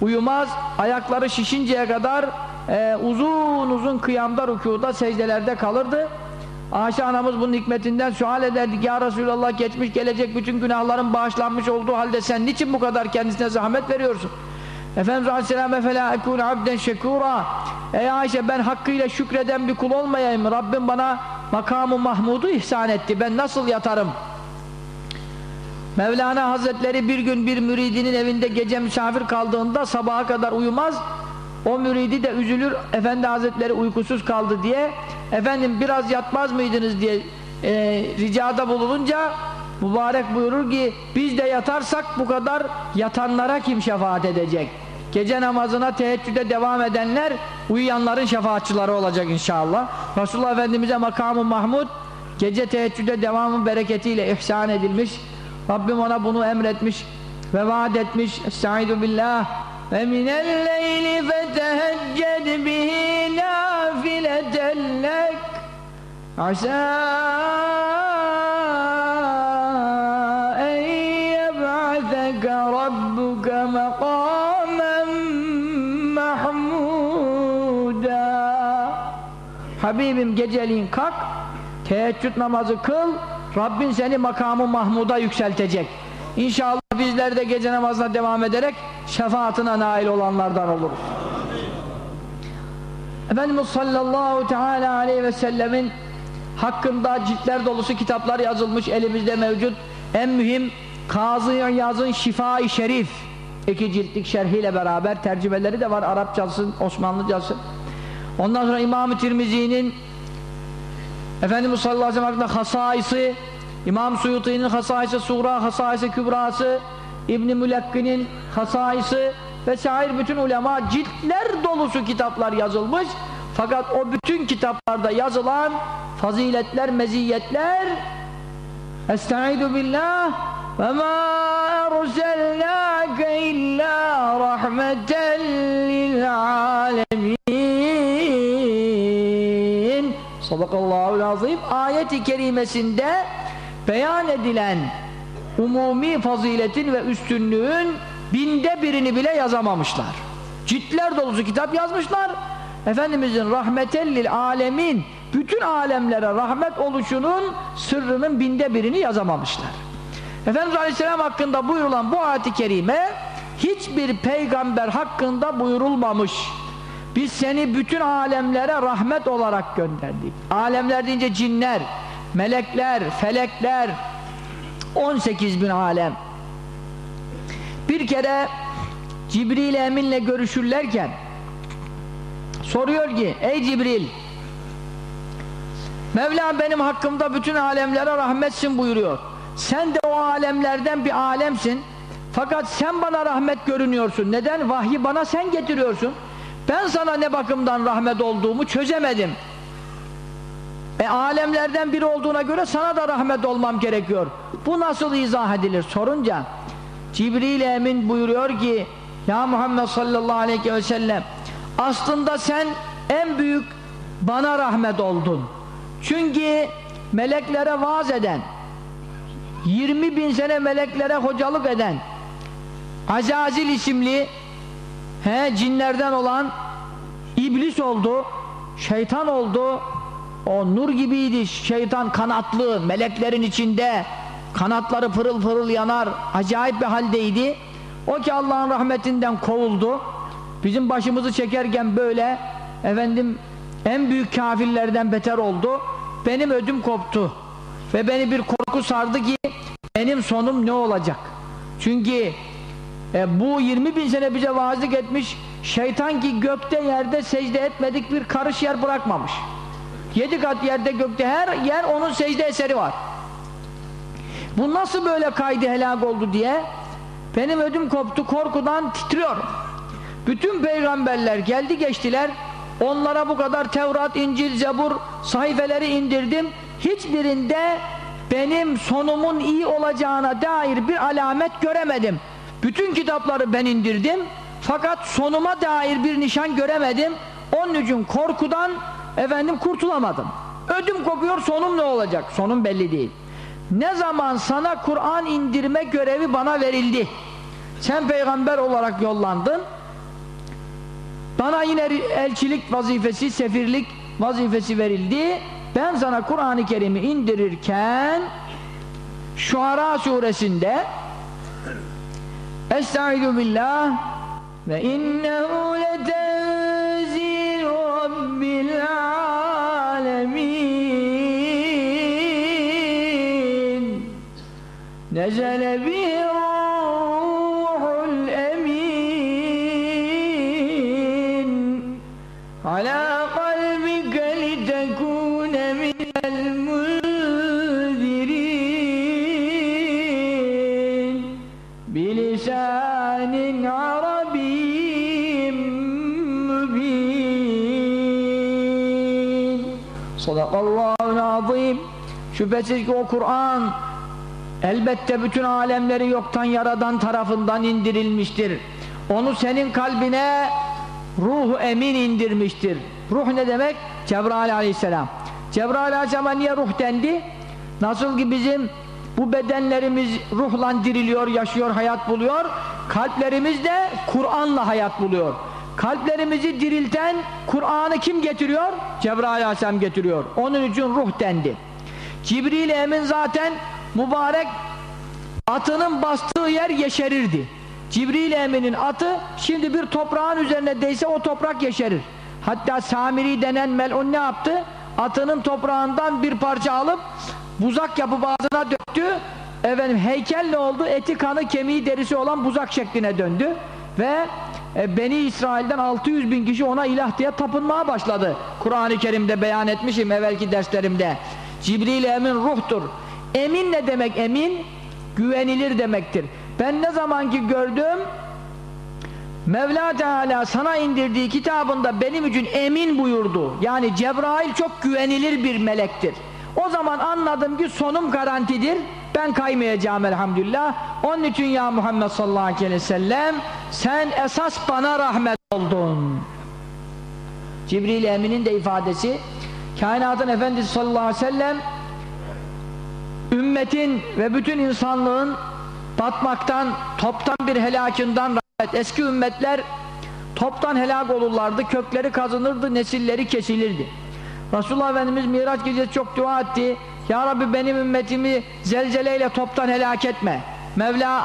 uyumaz, ayakları şişinceye kadar e, uzun uzun kıyamda, rükuda, secdelerde kalırdı. Ayşe anamız bunun hikmetinden sual ederdik. Ya Resulallah geçmiş gelecek bütün günahların bağışlanmış olduğu halde sen niçin bu kadar kendisine zahmet veriyorsun? Efendimiz Aleyhisselam efela ekûne abden şekûrâ. Ey Ayşe ben hakkıyla şükreden bir kul olmayayım. Rabbim bana makamı Mahmud'u ihsan etti. Ben nasıl yatarım? Mevlana Hazretleri bir gün bir müridinin evinde gece misafir kaldığında sabaha kadar uyumaz. O müridi de üzülür. Efendi Hazretleri uykusuz kaldı diye efendim biraz yatmaz mıydınız? diye e, ricada bulununca mübarek buyurur ki biz de yatarsak bu kadar yatanlara kim şefaat edecek? Gece namazına teheccüde devam edenler uyuyanların şefaatçıları olacak inşallah. Resulullah Efendimiz'e makamı Mahmud gece teheccüde devamın bereketiyle ihsan edilmiş. Rabbim ona bunu emretmiş ve vaat etmiş. Estaizu billah. Ve minel-leyli fetehecced bihi nafileten lek. Asa rabbuke makamen mahmuda Habibim geceliğin kalk teheccüd namazı kıl Rabbin seni makamı Mahmud'a yükseltecek. İnşallah bizler de gece namazına devam ederek şefaatine nail olanlardan oluruz. Efendimiz sallallahu teala aleyhi ve sellemin hakkında ciltler dolusu kitaplar yazılmış elimizde mevcut. En mühim Kazı Yaz'ın Şifa-i Şerif iki ciltlik şerhiyle beraber tercümeleri de var Arapçası, Osmanlıcası. Ondan sonra İmam-ı Tirmizi'nin Efendimiz sallallahu aleyhi ve sellem hakkında hasaisi, İmam Suyuti'nin hasaisi Sura, hasaisi Kübrası, İbn-i Mülekki'nin hasaisi vesaire bütün ulema ciltler dolusu kitaplar yazılmış. Fakat o bütün kitaplarda yazılan faziletler, meziyetler Estaizu billah erselnâke illâ rahmeten lil alemin Sadakallahu azim ayet-i kerimesinde beyan edilen umumi faziletin ve üstünlüğün binde birini bile yazamamışlar. Ciltler dolusu kitap yazmışlar. Efendimizin rahmetellil alemin bütün alemlere rahmet oluşunun sırrının binde birini yazamamışlar. Efendimiz Aleyhisselam hakkında buyurulan bu ayet-i kerime hiçbir peygamber hakkında buyurulmamış. Biz seni bütün alemlere rahmet olarak gönderdik. Alemler deyince cinler, melekler, felekler 18 bin alem. Bir kere Cibril Emin'le görüşürlerken soruyor ki ey Cibril Mevla benim hakkımda bütün alemlere rahmetsin buyuruyor. Sen de o alemlerden bir alemsin. Fakat sen bana rahmet görünüyorsun. Neden? Vahyi bana sen getiriyorsun. Ben sana ne bakımdan rahmet olduğumu çözemedim. E alemlerden biri olduğuna göre sana da rahmet olmam gerekiyor. Bu nasıl izah edilir? Sorunca Cibril Emin buyuruyor ki Ya Muhammed sallallahu aleyhi ve sellem aslında sen en büyük bana rahmet oldun. Çünkü meleklere vaaz eden 20 bin sene meleklere hocalık eden Azazil isimli he, cinlerden olan iblis oldu, şeytan oldu. O nur gibiydi şeytan kanatlı, meleklerin içinde kanatları pırıl pırıl yanar, acayip bir haldeydi. O ki Allah'ın rahmetinden kovuldu. Bizim başımızı çekerken böyle efendim en büyük kafirlerden beter oldu. Benim ödüm koptu. Ve beni bir korku sardı ki benim sonum ne olacak? Çünkü e, bu 20 bin sene bize vaazlık etmiş şeytan ki gökte yerde secde etmedik bir karış yer bırakmamış. Yedi kat yerde gökte her yer onun secde eseri var. Bu nasıl böyle kaydı helak oldu diye benim ödüm koptu korkudan titriyorum. Bütün peygamberler geldi geçtiler onlara bu kadar Tevrat, İncil, Zebur sayfeleri indirdim. Hiçbirinde benim sonumun iyi olacağına dair bir alamet göremedim. Bütün kitapları ben indirdim. Fakat sonuma dair bir nişan göremedim. Onun için korkudan efendim kurtulamadım. Ödüm kopuyor sonum ne olacak? Sonum belli değil. Ne zaman sana Kur'an indirme görevi bana verildi. Sen peygamber olarak yollandın. Bana yine elçilik vazifesi, sefirlik vazifesi verildi. Ben sana Kur'an-ı Kerim'i indirirken Şuara suresinde Estaizu billah ve innehu letenzil rabbil alemin. Nezele bihi Şüphesiz ki o Kur'an elbette bütün alemleri yoktan yaradan tarafından indirilmiştir. Onu senin kalbine ruhu emin indirmiştir. Ruh ne demek? Cebrail aleyhisselam. Cebrail aleyhisselama niye ruh dendi? Nasıl ki bizim bu bedenlerimiz ruhla diriliyor, yaşıyor, hayat buluyor. Kalplerimiz de Kur'an'la hayat buluyor. Kalplerimizi dirilten Kur'an'ı kim getiriyor? Cebrail aleyhisselam getiriyor. Onun için ruh dendi. Cibril Emin zaten mübarek atının bastığı yer yeşerirdi. Cibril Emin'in atı şimdi bir toprağın üzerine değse o toprak yeşerir. Hatta Samiri denen melun ne yaptı? Atının toprağından bir parça alıp buzak yapıp ağzına döktü. Efendim heykel ne oldu? Eti, kanı, kemiği, derisi olan buzak şekline döndü. Ve e, Beni İsrail'den 600 bin kişi ona ilah diye tapınmaya başladı. Kur'an-ı Kerim'de beyan etmişim evvelki derslerimde. Cibril Emin ruhtur. Emin ne demek emin? Güvenilir demektir. Ben ne zamanki gördüm Mevla Teala sana indirdiği kitabında benim için emin buyurdu. Yani Cebrail çok güvenilir bir melektir. O zaman anladım ki sonum garantidir. Ben kaymayacağım elhamdülillah. Onun için ya Muhammed sallallahu aleyhi ve sellem sen esas bana rahmet oldun. Cibril Emin'in de ifadesi kainatın efendisi sallallahu aleyhi ve sellem ümmetin ve bütün insanlığın batmaktan, toptan bir helakından rahmet. Eski ümmetler toptan helak olurlardı, kökleri kazınırdı, nesilleri kesilirdi. Resulullah Efendimiz Miraç gecesi çok dua etti. Ya Rabbi benim ümmetimi zelzeleyle toptan helak etme. Mevla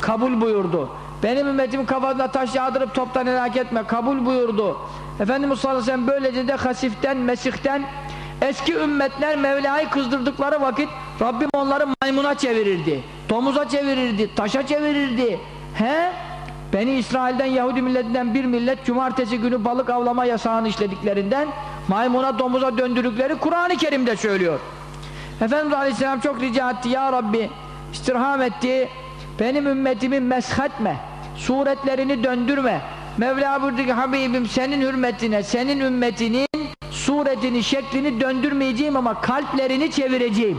kabul buyurdu. Benim ümmetimin kafasına taş yağdırıp toptan helak etme. Kabul buyurdu. Efendimiz sallallahu aleyhi ve sellem böylece de hasiften, mesihten eski ümmetler Mevla'yı kızdırdıkları vakit Rabbim onları maymuna çevirirdi. Domuza çevirirdi, taşa çevirirdi. He? Beni İsrail'den Yahudi milletinden bir millet cumartesi günü balık avlama yasağını işlediklerinden maymuna domuza döndürdükleri Kur'an-ı Kerim'de söylüyor. Efendimiz Aleyhisselam çok rica etti ya Rabbi istirham etti benim ümmetimi meshetme suretlerini döndürme Mevla buyurdu ki Habibim senin hürmetine senin ümmetinin suretini şeklini döndürmeyeceğim ama kalplerini çevireceğim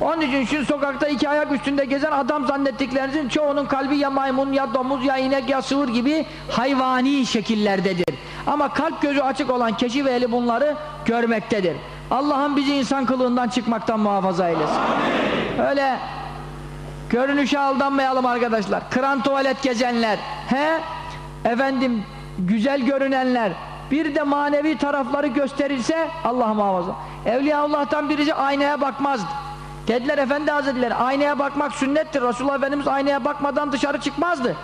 onun için şu sokakta iki ayak üstünde gezen adam zannettiklerinizin çoğunun kalbi ya maymun ya domuz ya inek ya sığır gibi hayvani şekillerdedir. Ama kalp gözü açık olan keşif eli bunları görmektedir. Allah'ım bizi insan kılığından çıkmaktan muhafaza eylesin. Amin. Öyle görünüşe aldanmayalım arkadaşlar. Kıran tuvalet gezenler, he? Efendim güzel görünenler, bir de manevi tarafları gösterilse Allah muhafaza. Evliya Allah'tan birisi aynaya bakmazdı. Dediler Efendi Hazretleri aynaya bakmak sünnettir. Resulullah Efendimiz aynaya bakmadan dışarı çıkmazdı.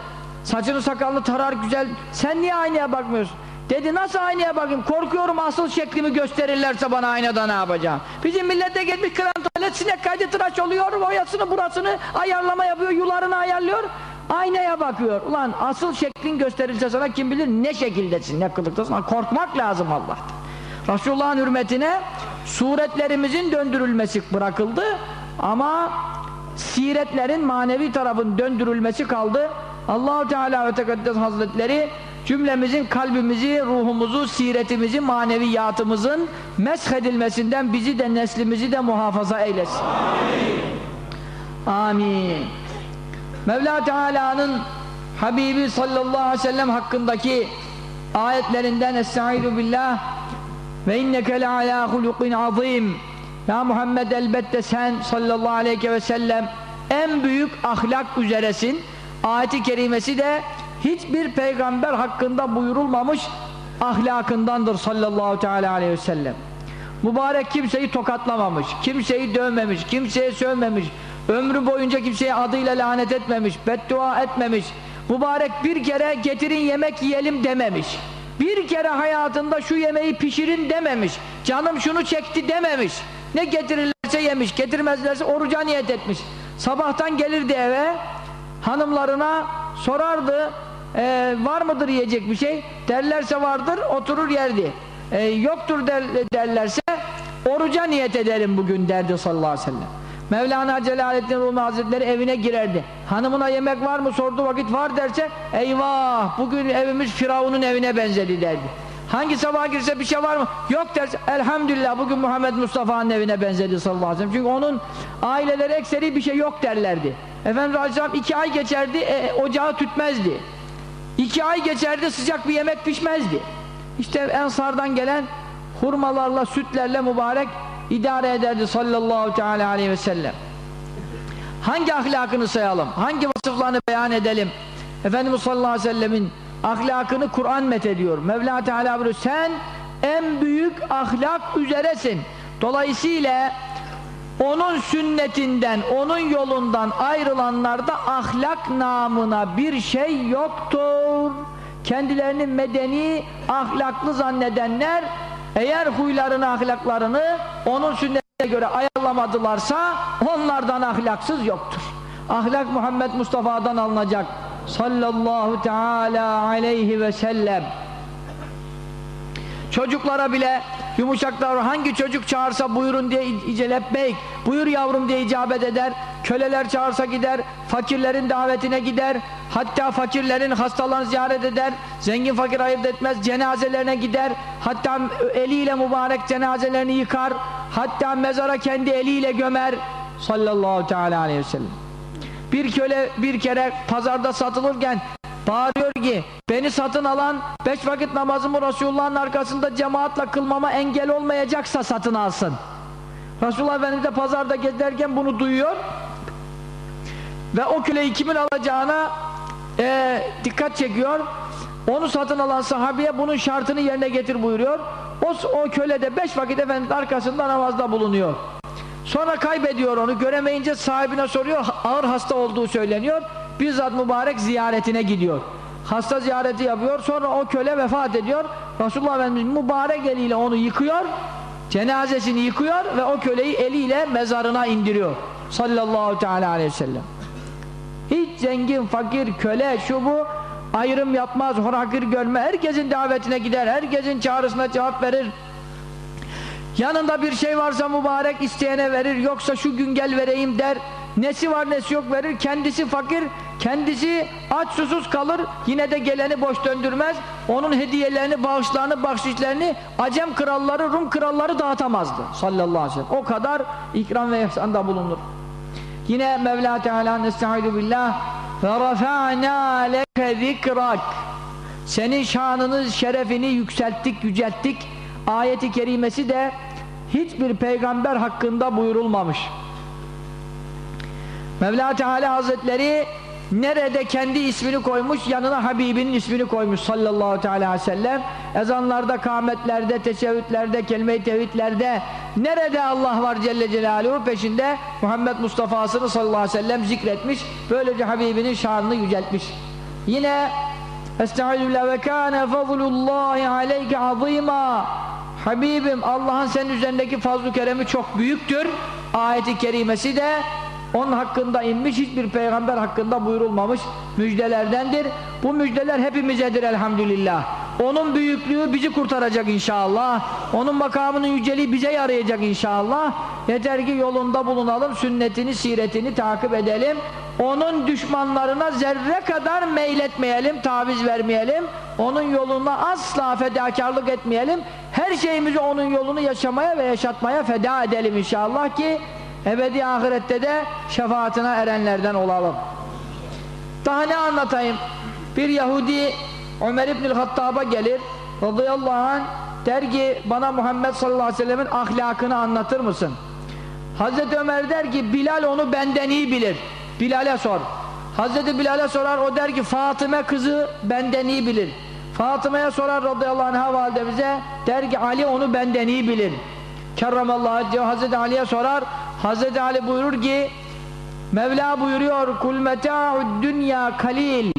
Saçını sakalını tarar güzel. Sen niye aynaya bakmıyorsun? Dedi nasıl aynaya bakayım? Korkuyorum asıl şeklimi gösterirlerse bana aynada ne yapacağım? Bizim millete gelmiş kıran tuvalet sinek kaydı tıraş oluyor. Boyasını burasını ayarlama yapıyor. Yularını ayarlıyor. Aynaya bakıyor. Ulan asıl şeklin gösterilse sana kim bilir ne şekildesin, ne kılıktasın. Korkmak lazım Allah'tan. Resulullah'ın hürmetine suretlerimizin döndürülmesi bırakıldı ama siretlerin manevi tarafın döndürülmesi kaldı. Allahu Teala ve Tekaddes Hazretleri cümlemizin kalbimizi, ruhumuzu, siretimizi, maneviyatımızın meshedilmesinden bizi de neslimizi de muhafaza eylesin. Amin. Amin. Mevla Teala'nın Habibi sallallahu aleyhi ve sellem hakkındaki ayetlerinden Estaizu billah ve inneke le ala hulukin azim Ya Muhammed elbette sen sallallahu aleyhi ve sellem en büyük ahlak üzeresin ayeti kerimesi de hiçbir peygamber hakkında buyurulmamış ahlakındandır sallallahu teala aleyhi ve sellem. Mübarek kimseyi tokatlamamış kimseyi dövmemiş, kimseye sövmemiş ömrü boyunca kimseye adıyla lanet etmemiş beddua etmemiş mübarek bir kere getirin yemek yiyelim dememiş bir kere hayatında şu yemeği pişirin dememiş canım şunu çekti dememiş ne getirirlerse yemiş getirmezlerse oruca niyet etmiş. Sabahtan gelirdi eve hanımlarına sorardı e, var mıdır yiyecek bir şey? Derlerse vardır oturur yerdi. E, yoktur der, derlerse oruca niyet ederim bugün derdi sallallahu aleyhi ve sellem. Mevlana Celaleddin Rumi Hazretleri evine girerdi. Hanımına yemek var mı sorduğu vakit var derse eyvah bugün evimiz Firavun'un evine benzedi derdi. Hangi sabah girse bir şey var mı? Yok derse elhamdülillah bugün Muhammed Mustafa'nın evine benzedi sallallahu aleyhi ve sellem. Çünkü onun aileleri ekseri bir şey yok derlerdi. Efendimiz Aleyhisselam iki ay geçerdi e, ocağı tütmezdi iki ay geçerdi sıcak bir yemek pişmezdi. İşte Ensardan gelen hurmalarla sütlerle mübarek idare ederdi sallallahu teala aleyhi ve sellem. Hangi ahlakını sayalım? Hangi vasıflarını beyan edelim? Efendimiz sallallahu aleyhi ve sellemin ahlakını Kur'an met ediyor Mevla Teala buyuruyor sen en büyük ahlak üzeresin. Dolayısıyla onun sünnetinden, onun yolundan ayrılanlarda ahlak namına bir şey yoktur. Kendilerini medeni, ahlaklı zannedenler eğer huylarını, ahlaklarını onun sünnetine göre ayarlamadılarsa onlardan ahlaksız yoktur. Ahlak Muhammed Mustafa'dan alınacak. Sallallahu teala aleyhi ve sellem. Çocuklara bile yumuşak davran hangi çocuk çağırsa buyurun diye icelepmek buyur yavrum diye icabet eder. Köleler çağırsa gider fakirlerin davetine gider. Hatta fakirlerin hastalarını ziyaret eder. Zengin fakir ayırt etmez cenazelerine gider. Hatta eliyle mübarek cenazelerini yıkar. Hatta mezara kendi eliyle gömer. Sallallahu teala aleyhi ve sellem. Bir köle bir kere pazarda satılırken Bağırıyor ki beni satın alan beş vakit namazımı Resulullah'ın arkasında cemaatle kılmama engel olmayacaksa satın alsın. Resulullah Efendimiz de pazarda gezerken bunu duyuyor ve o köleyi kimin alacağına e, dikkat çekiyor. Onu satın alan sahabeye bunun şartını yerine getir buyuruyor. O, o köle de beş vakit Efendimiz arkasında namazda bulunuyor. Sonra kaybediyor onu. Göremeyince sahibine soruyor. Ağır hasta olduğu söyleniyor bizzat mübarek ziyaretine gidiyor. Hasta ziyareti yapıyor. Sonra o köle vefat ediyor. Resulullah Efendimiz mübarek eliyle onu yıkıyor. Cenazesini yıkıyor ve o köleyi eliyle mezarına indiriyor. Sallallahu teala aleyhi ve sellem. Hiç zengin, fakir, köle, şu bu ayrım yapmaz, horakir görme. Herkesin davetine gider, herkesin çağrısına cevap verir. Yanında bir şey varsa mübarek isteyene verir, yoksa şu gün gel vereyim der. Nesi var nesi yok verir. Kendisi fakir, kendisi aç susuz kalır. Yine de geleni boş döndürmez. Onun hediyelerini, bağışlarını, bahşişlerini Acem kralları, Rum kralları dağıtamazdı. Sallallahu aleyhi ve sellem. O kadar ikram ve ihsanda bulunur. Yine Mevla Teala nestaizu billah rafa'na leke zikrak senin şanını, şerefini yükselttik, yücelttik. Ayeti kerimesi de hiçbir peygamber hakkında buyurulmamış. Mevla Teala Hazretleri nerede kendi ismini koymuş yanına Habibinin ismini koymuş sallallahu teala aleyhi ve sellem. Ezanlarda, kâmetlerde, teşebbütlerde, kelime-i tevhidlerde nerede Allah var Celle Celaluhu peşinde? Muhammed Mustafa'sını sallallahu aleyhi ve sellem zikretmiş böylece Habibinin şanını yüceltmiş. Yine Estağfirullah ve kâne fazlullahi aleyke azîmâ. Habibim Allah'ın senin üzerindeki fazl-ı keremi çok büyüktür. Ayeti kerimesi de onun hakkında inmiş hiçbir peygamber hakkında buyurulmamış müjdelerdendir. Bu müjdeler hepimizedir elhamdülillah. Onun büyüklüğü bizi kurtaracak inşallah. Onun makamının yüceliği bize yarayacak inşallah. Yeter ki yolunda bulunalım, sünnetini, siretini takip edelim. Onun düşmanlarına zerre kadar meyletmeyelim, taviz vermeyelim. Onun yoluna asla fedakarlık etmeyelim. Her şeyimizi onun yolunu yaşamaya ve yaşatmaya feda edelim inşallah ki ebedi ahirette de şefaatine erenlerden olalım. Daha ne anlatayım? Bir Yahudi Ömer İbnül Hattab'a gelir radıyallahu anh der ki bana Muhammed sallallahu aleyhi ve sellemin ahlakını anlatır mısın? Hazreti Ömer der ki Bilal onu benden iyi bilir. Bilal'e sor. Hazreti Bilal'e sorar o der ki Fatıma kızı benden iyi bilir. Fatıma'ya sorar radıyallahu anh validemize der ki Ali onu benden iyi bilir. Kerramallahu Hazreti Ali'ye sorar Hazreti Ali buyurur ki Mevla buyuruyor kul meta'ud dünya kalil.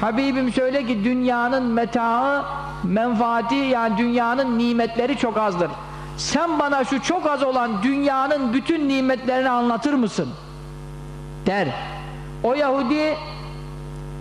Habibim söyle ki dünyanın metaı menfaati yani dünyanın nimetleri çok azdır. Sen bana şu çok az olan dünyanın bütün nimetlerini anlatır mısın? Der. O Yahudi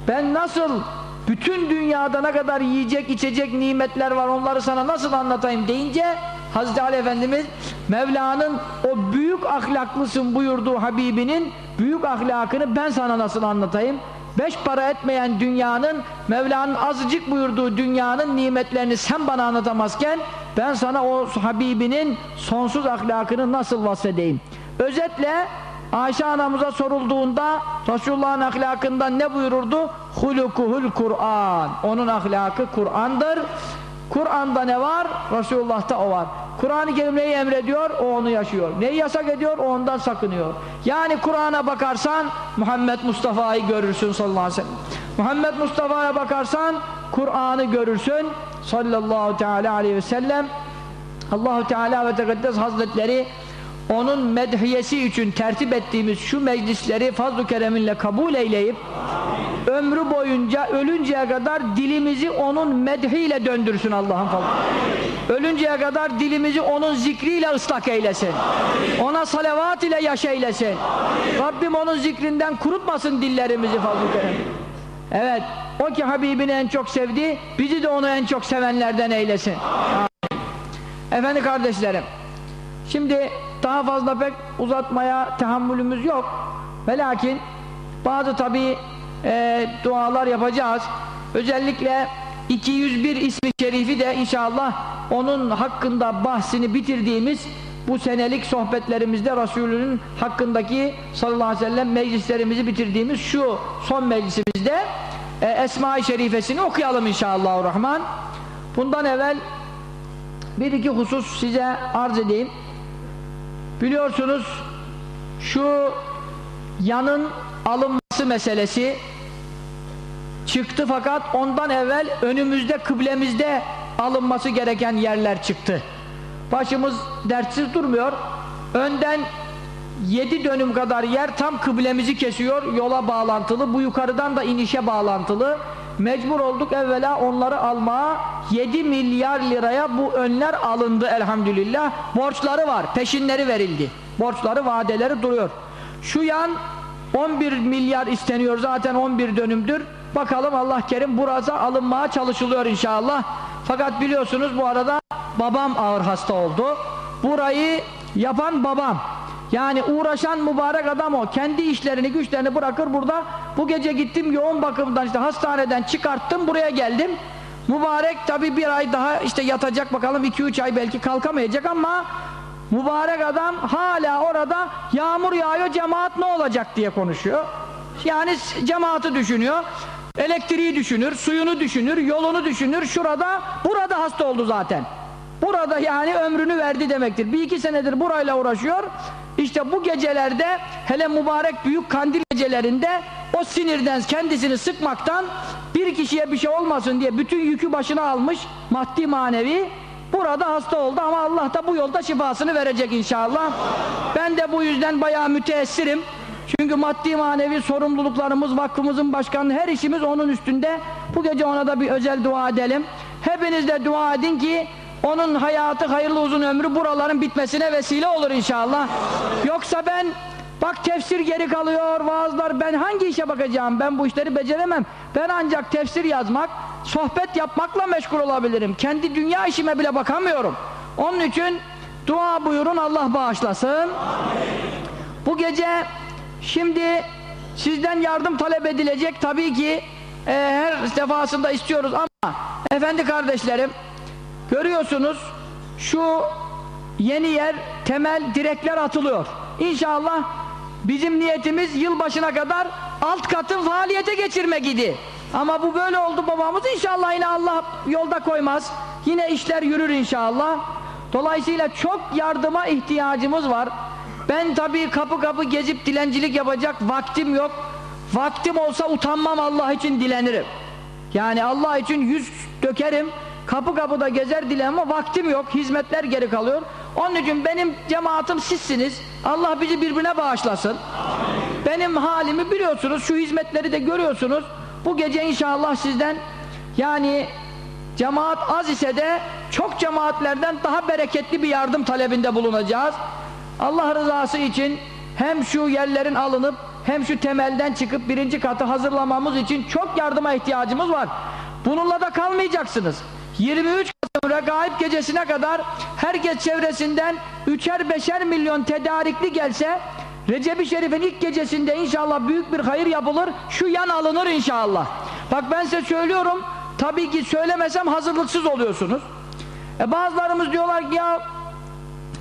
ben nasıl bütün dünyada ne kadar yiyecek içecek nimetler var onları sana nasıl anlatayım? deyince Hazreti Ali Efendimiz Mevla'nın o büyük ahlaklısın buyurduğu Habibinin büyük ahlakını ben sana nasıl anlatayım beş para etmeyen dünyanın Mevla'nın azıcık buyurduğu dünyanın nimetlerini sen bana anlatamazken ben sana o Habibinin sonsuz ahlakını nasıl vasfedeyim özetle Ayşe anamıza sorulduğunda Resulullah'ın ahlakından ne buyururdu? Hulukuhul Kur'an. Onun ahlakı Kur'an'dır. Kur'an'da ne var? Resulullah'ta o var. Kur'an-ı Kerim neyi emrediyor? O onu yaşıyor. Neyi yasak ediyor? O ondan sakınıyor. Yani Kur'an'a bakarsan Muhammed Mustafa'yı görürsün sallallahu aleyhi ve sellem. Muhammed Mustafa'ya bakarsan Kur'an'ı görürsün sallallahu teala aleyhi ve sellem. Allahu Teala ve Tekaddes Hazretleri onun medhiyesi için tertip ettiğimiz şu meclisleri fazl-ı kereminle kabul eyleyip ömrü boyunca ölünceye kadar dilimizi onun medhiyle döndürsün Allah'ın fazlı. Ölünceye kadar dilimizi onun zikriyle ıslak eylesin. Ona salavat ile yaş eylesin. Rabbim onun zikrinden kurutmasın dillerimizi fazl-ı kerem. Evet, o ki Habibini en çok sevdi, bizi de onu en çok sevenlerden eylesin. Efendi kardeşlerim, şimdi daha fazla pek uzatmaya tahammülümüz yok. Ve lakin bazı tabi e, dualar yapacağız. Özellikle 201 ismi şerifi de inşallah onun hakkında bahsini bitirdiğimiz bu senelik sohbetlerimizde Resulünün hakkındaki sallallahu aleyhi ve sellem meclislerimizi bitirdiğimiz şu son meclisimizde e, Esma-i Şerifesini okuyalım inşallah Rahman. Bundan evvel bir iki husus size arz edeyim. Biliyorsunuz şu yanın alınması meselesi çıktı fakat ondan evvel önümüzde kıblemizde alınması gereken yerler çıktı. Başımız dertsiz durmuyor. Önden yedi dönüm kadar yer tam kıblemizi kesiyor. Yola bağlantılı. Bu yukarıdan da inişe bağlantılı. Mecbur olduk evvela onları almaya 7 milyar liraya bu önler alındı elhamdülillah. Borçları var. Peşinleri verildi. Borçları, vadeleri duruyor. Şu yan 11 milyar isteniyor zaten 11 dönümdür. Bakalım Allah kerim burası alınmaya çalışılıyor inşallah. Fakat biliyorsunuz bu arada babam ağır hasta oldu. Burayı yapan babam. Yani uğraşan mübarek adam o. Kendi işlerini, güçlerini bırakır burada. Bu gece gittim yoğun bakımdan işte hastaneden çıkarttım buraya geldim. Mübarek tabi bir ay daha işte yatacak bakalım 2-3 ay belki kalkamayacak ama mübarek adam hala orada yağmur yağıyor cemaat ne olacak diye konuşuyor. Yani cemaati düşünüyor. Elektriği düşünür, suyunu düşünür, yolunu düşünür. Şurada, burada hasta oldu zaten. Burada yani ömrünü verdi demektir. Bir iki senedir burayla uğraşıyor. İşte bu gecelerde hele mübarek büyük kandil gecelerinde o sinirden kendisini sıkmaktan bir kişiye bir şey olmasın diye bütün yükü başına almış maddi manevi burada hasta oldu ama Allah da bu yolda şifasını verecek inşallah. Ben de bu yüzden bayağı müteessirim. Çünkü maddi manevi sorumluluklarımız, vakfımızın başkanlığı, her işimiz onun üstünde. Bu gece ona da bir özel dua edelim. Hepiniz de dua edin ki onun hayatı, hayırlı uzun ömrü buraların bitmesine vesile olur inşallah. Yoksa ben bak tefsir geri kalıyor, vaazlar ben hangi işe bakacağım? Ben bu işleri beceremem. Ben ancak tefsir yazmak, sohbet yapmakla meşgul olabilirim. Kendi dünya işime bile bakamıyorum. Onun için dua buyurun Allah bağışlasın. Bu gece Şimdi sizden yardım talep edilecek tabii ki e, her defasında istiyoruz ama efendi kardeşlerim görüyorsunuz şu yeni yer temel direkler atılıyor. İnşallah bizim niyetimiz yılbaşına kadar alt katın faaliyete geçirmek idi. Ama bu böyle oldu babamız inşallah yine Allah yolda koymaz. Yine işler yürür inşallah. Dolayısıyla çok yardıma ihtiyacımız var. Ben tabii kapı kapı gezip dilencilik yapacak vaktim yok. Vaktim olsa utanmam Allah için dilenirim. Yani Allah için yüz dökerim. Kapı kapıda gezer dilerim ama vaktim yok. Hizmetler geri kalıyor. Onun için benim cemaatim sizsiniz. Allah bizi birbirine bağışlasın. Benim halimi biliyorsunuz. Şu hizmetleri de görüyorsunuz. Bu gece inşallah sizden yani cemaat az ise de çok cemaatlerden daha bereketli bir yardım talebinde bulunacağız. Allah rızası için hem şu yerlerin alınıp hem şu temelden çıkıp birinci katı hazırlamamız için çok yardıma ihtiyacımız var. Bununla da kalmayacaksınız. 23 Kasım Regaib gecesine kadar herkes çevresinden üçer beşer milyon tedarikli gelse Recep-i Şerif'in ilk gecesinde inşallah büyük bir hayır yapılır. Şu yan alınır inşallah. Bak ben size söylüyorum. Tabii ki söylemesem hazırlıksız oluyorsunuz. E bazılarımız diyorlar ki ya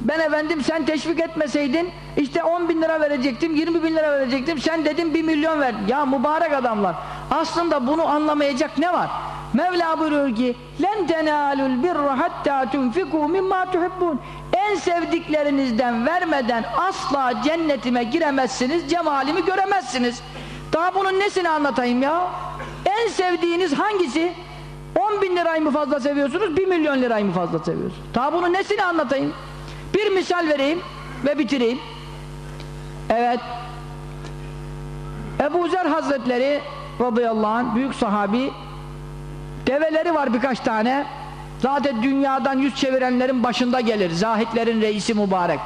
ben efendim sen teşvik etmeseydin işte 10 bin lira verecektim 20 bin lira verecektim sen dedin 1 milyon ver ya mübarek adamlar aslında bunu anlamayacak ne var Mevla buyuruyor ki len tenalul birra hatta tunfiku mimma tuhibbun. En sevdiklerinizden vermeden asla cennetime giremezsiniz cemalimi göremezsiniz. Daha bunun nesini anlatayım ya? En sevdiğiniz hangisi? 10 bin lirayı mı fazla seviyorsunuz 1 milyon lirayı mı fazla seviyorsunuz? Daha bunun nesini anlatayım? Bir misal vereyim ve bitireyim. Evet. Ebu Zer Hazretleri radıyallahu anh büyük sahabi develeri var birkaç tane. Zaten dünyadan yüz çevirenlerin başında gelir. Zahitlerin reisi mübarek.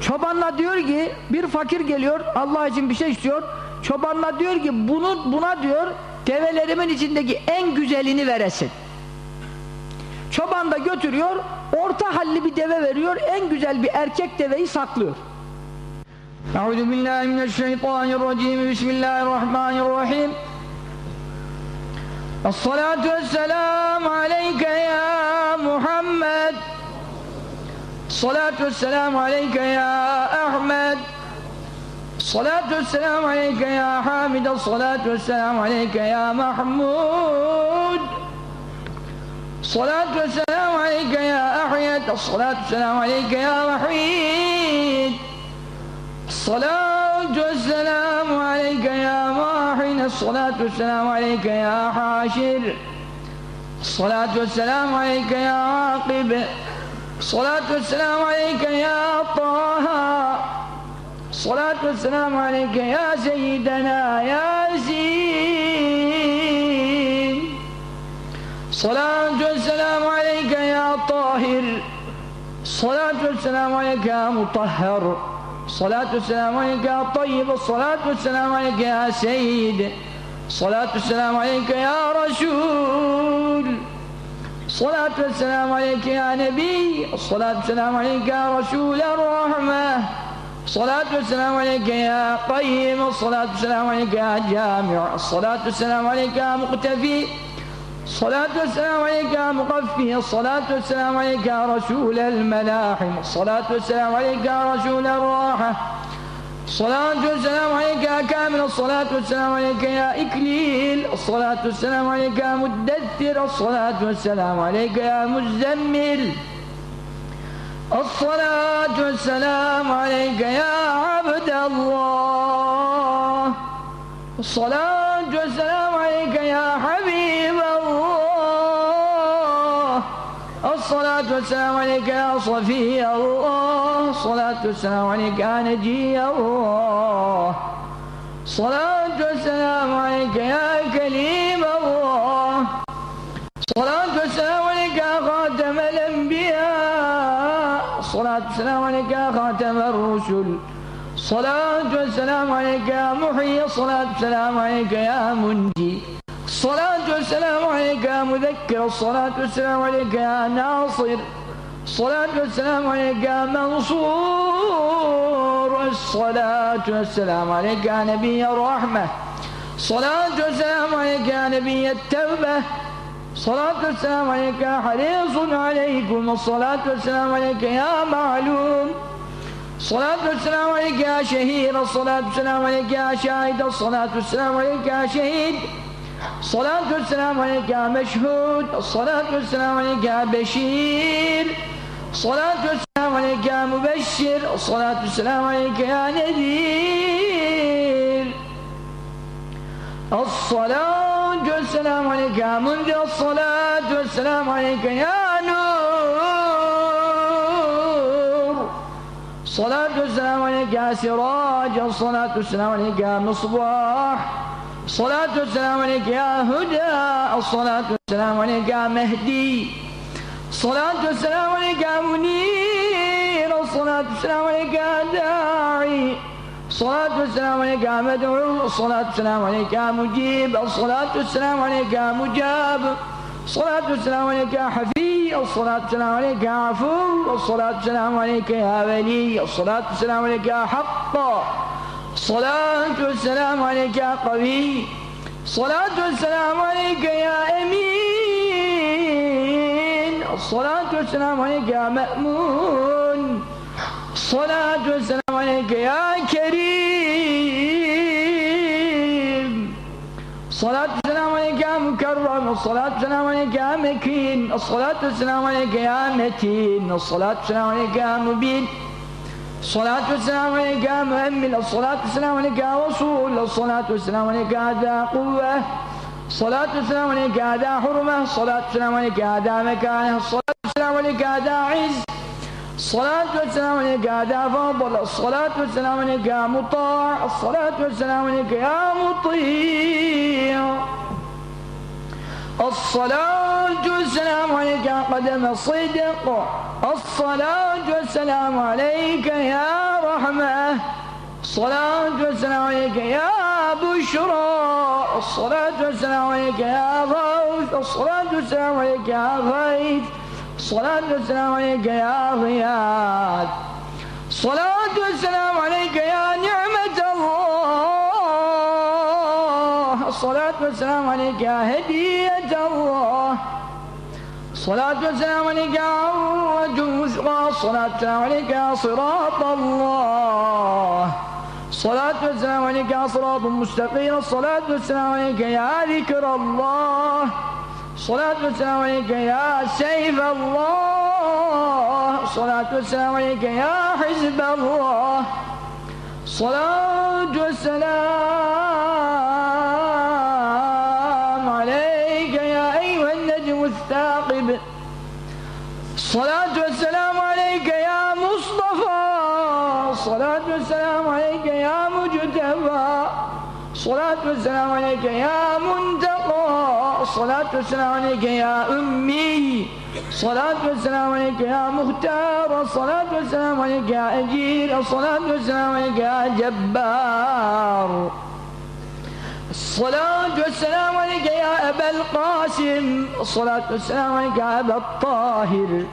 Çobanla diyor ki bir fakir geliyor Allah için bir şey istiyor. Çobanla diyor ki bunu buna diyor develerimin içindeki en güzelini veresin. Çoban da götürüyor orta halli bir deve veriyor en güzel bir erkek deveyi saklıyor. Euzu Bismillahirrahmanirrahim الصلاة والسلام عليك يا محمد. الصلاة والسلام عليك يا أحمد. الصلاة والسلام عليك يا حامد. الصلاة والسلام عليك يا محمود. الصلاة والسلام عليك يا أحيد. الصلاة والسلام عليك يا وحيد. الصلاة والسلام عليك يا ماحن الصلاة والسلام عليك يا حاشر. الصلاة والسلام عليك يا عاقب. الصلاة والسلام عليك يا طه. الصلاة والسلام عليك يا سيدنا ياسين. الصلاة والسلام عليك يا طاهر. الصلاة والسلام عليك يا مطهر. الصلاة والسلام عليك يا طيب الصلاة والسلام عليك يا سيد الصلاة والسلام عليك يا رسول الصلاة والسلام عليك يا نبي الصلاة والسلام عليك يا رسول الرحمة الصلاة والسلام عليك يا قيم الصلاة والسلام عليك يا جامع الصلاة والسلام عليك يا مقتفي الصلاة والسلام عليك يا مقفي الصلاة والسلام عليك يا رسول الملاحم الصلاة والسلام عليك يا رسول الراحة. الصلاة والسلام عليك يا كامل الصلاة والسلام عليك يا إكليل الصلاة والسلام عليك يا مدثر الصلاة والسلام عليك يا مزمل. الصلاة والسلام عليك يا عبد الله. الصلاة والسلام عليك يا حبيب والسلام عليك يا صفي الله الصلاة والسلام عليك يا نجي الله الصلاة والسلام عليك يا كليم الله الصلاة والسلام عليك يا خاتم الأنبياء. الصلاة والسلام عليك يا خاتم الرسل. الصلاة والسلام عليك يا محيي الصلاة والسلام عليك يا منجي. الصلاة والسلام عليك يا مذكر الصلاة والسلام عليك يا ناصر الصلاة والسلام عليك يا منصور الصلاة والسلام عليك يا نبي الرحمة الصلاة والسلام عليك يا نبي التوبة الصلاة والسلام عليك يا حريص عليكم الصلاة والسلام عليك يا معلوم الصلاة والسلام عليك يا شهير الصلاة والسلام عليك يا شاهد الصلاة والسلام عليك يا شهيد الصلاة والسلام عليك يا مشهود الصلاة والسلام عليك يا بشير. الصلاة والسلام عليك يا مبشر الصلاة والسلام عليك يا نذير. الصلاة والسلام عليك يا منذر الصلاة والسلام عليك يا نور. الصلاة والسلام عليك يا سراج الصلاة والسلام عليك يا مصباح. الصلاة والسلام عليك يا هدى الصلاة والسلام عليك يا مهدي الصلاة والسلام عليك يا منير الصلاة والسلام عليك يا داعي الصلاة والسلام عليك يا مدعو الصلاة والسلام عليك يا مجيب الصلاة والسلام عليك يا مجاب الصلاة والسلام عليك يا حفي الصلاة والسلام عليك يا عفو الصلاة والسلام عليك يا ولي الصلاة والسلام عليك يا حق الصلاة والسلام عليك يا قوي. الصلاة والسلام عليك يا أمين. الصلاة والسلام عليك يا مأمون. الصلاة والسلام عليك يا كريم. الصلاة والسلام عليك يا مكرم. الصلاة والسلام عليك يا مكين. الصلاة والسلام عليك يا متين. الصلاة والسلام عليك يا مبين. الصلاة والسلام عليك يا مؤمن الصلاة. والسلام عليك يا وصول الصلاة والسلام عليك يا ذا قوة. الصلاة والسلام عليك يا ذا حرمة. الصلاة والسلام عليك يا ذا مكانة. الصلاة والسلام عليك يا ذا عز. الصلاة والسلام عليك يا ذا فضل. الصلاة والسلام عليك يا مطاع. الصلاة والسلام عليك يا مطيع. الصلاة والسلام عليك يا قدم الصدق. الصلاة والسلام عليك يا رحمة. الصلاة والسلام عليك يا بشرى. الصلاة والسلام عليك يا غوث. الصلاة والسلام عليك يا غيث. الصلاة والسلام عليك يا غياث. الصلاة والسلام عليك يا نعمة الله. الصلاة والسلام عليك يا هدية الله الصلاة والسلام عليك يا عروة الوثقى الصلاة والسلام عليك يا صراط الله. الصلاة والسلام عليك يا صراط مستقيم. الصلاة والسلام عليك يا ذكر الله. الصلاة والسلام عليك يا سيف الله. الصلاة والسلام عليك يا حزب الله. الصلاة والسلام الصلاة والسلام عليك يا مصطفى. الصلاة والسلام عليك يا مجتبى. الصلاة والسلام عليك يا منتقى. الصلاة والسلام عليك يا أمي. الصلاة والسلام عليك يا مختار. الصلاة والسلام عليك يا أجير. الصلاة والسلام عليك يا جبار. الصلاة والسلام عليك يا أبا القاسم. الصلاة والسلام عليك يا أبا الطاهر.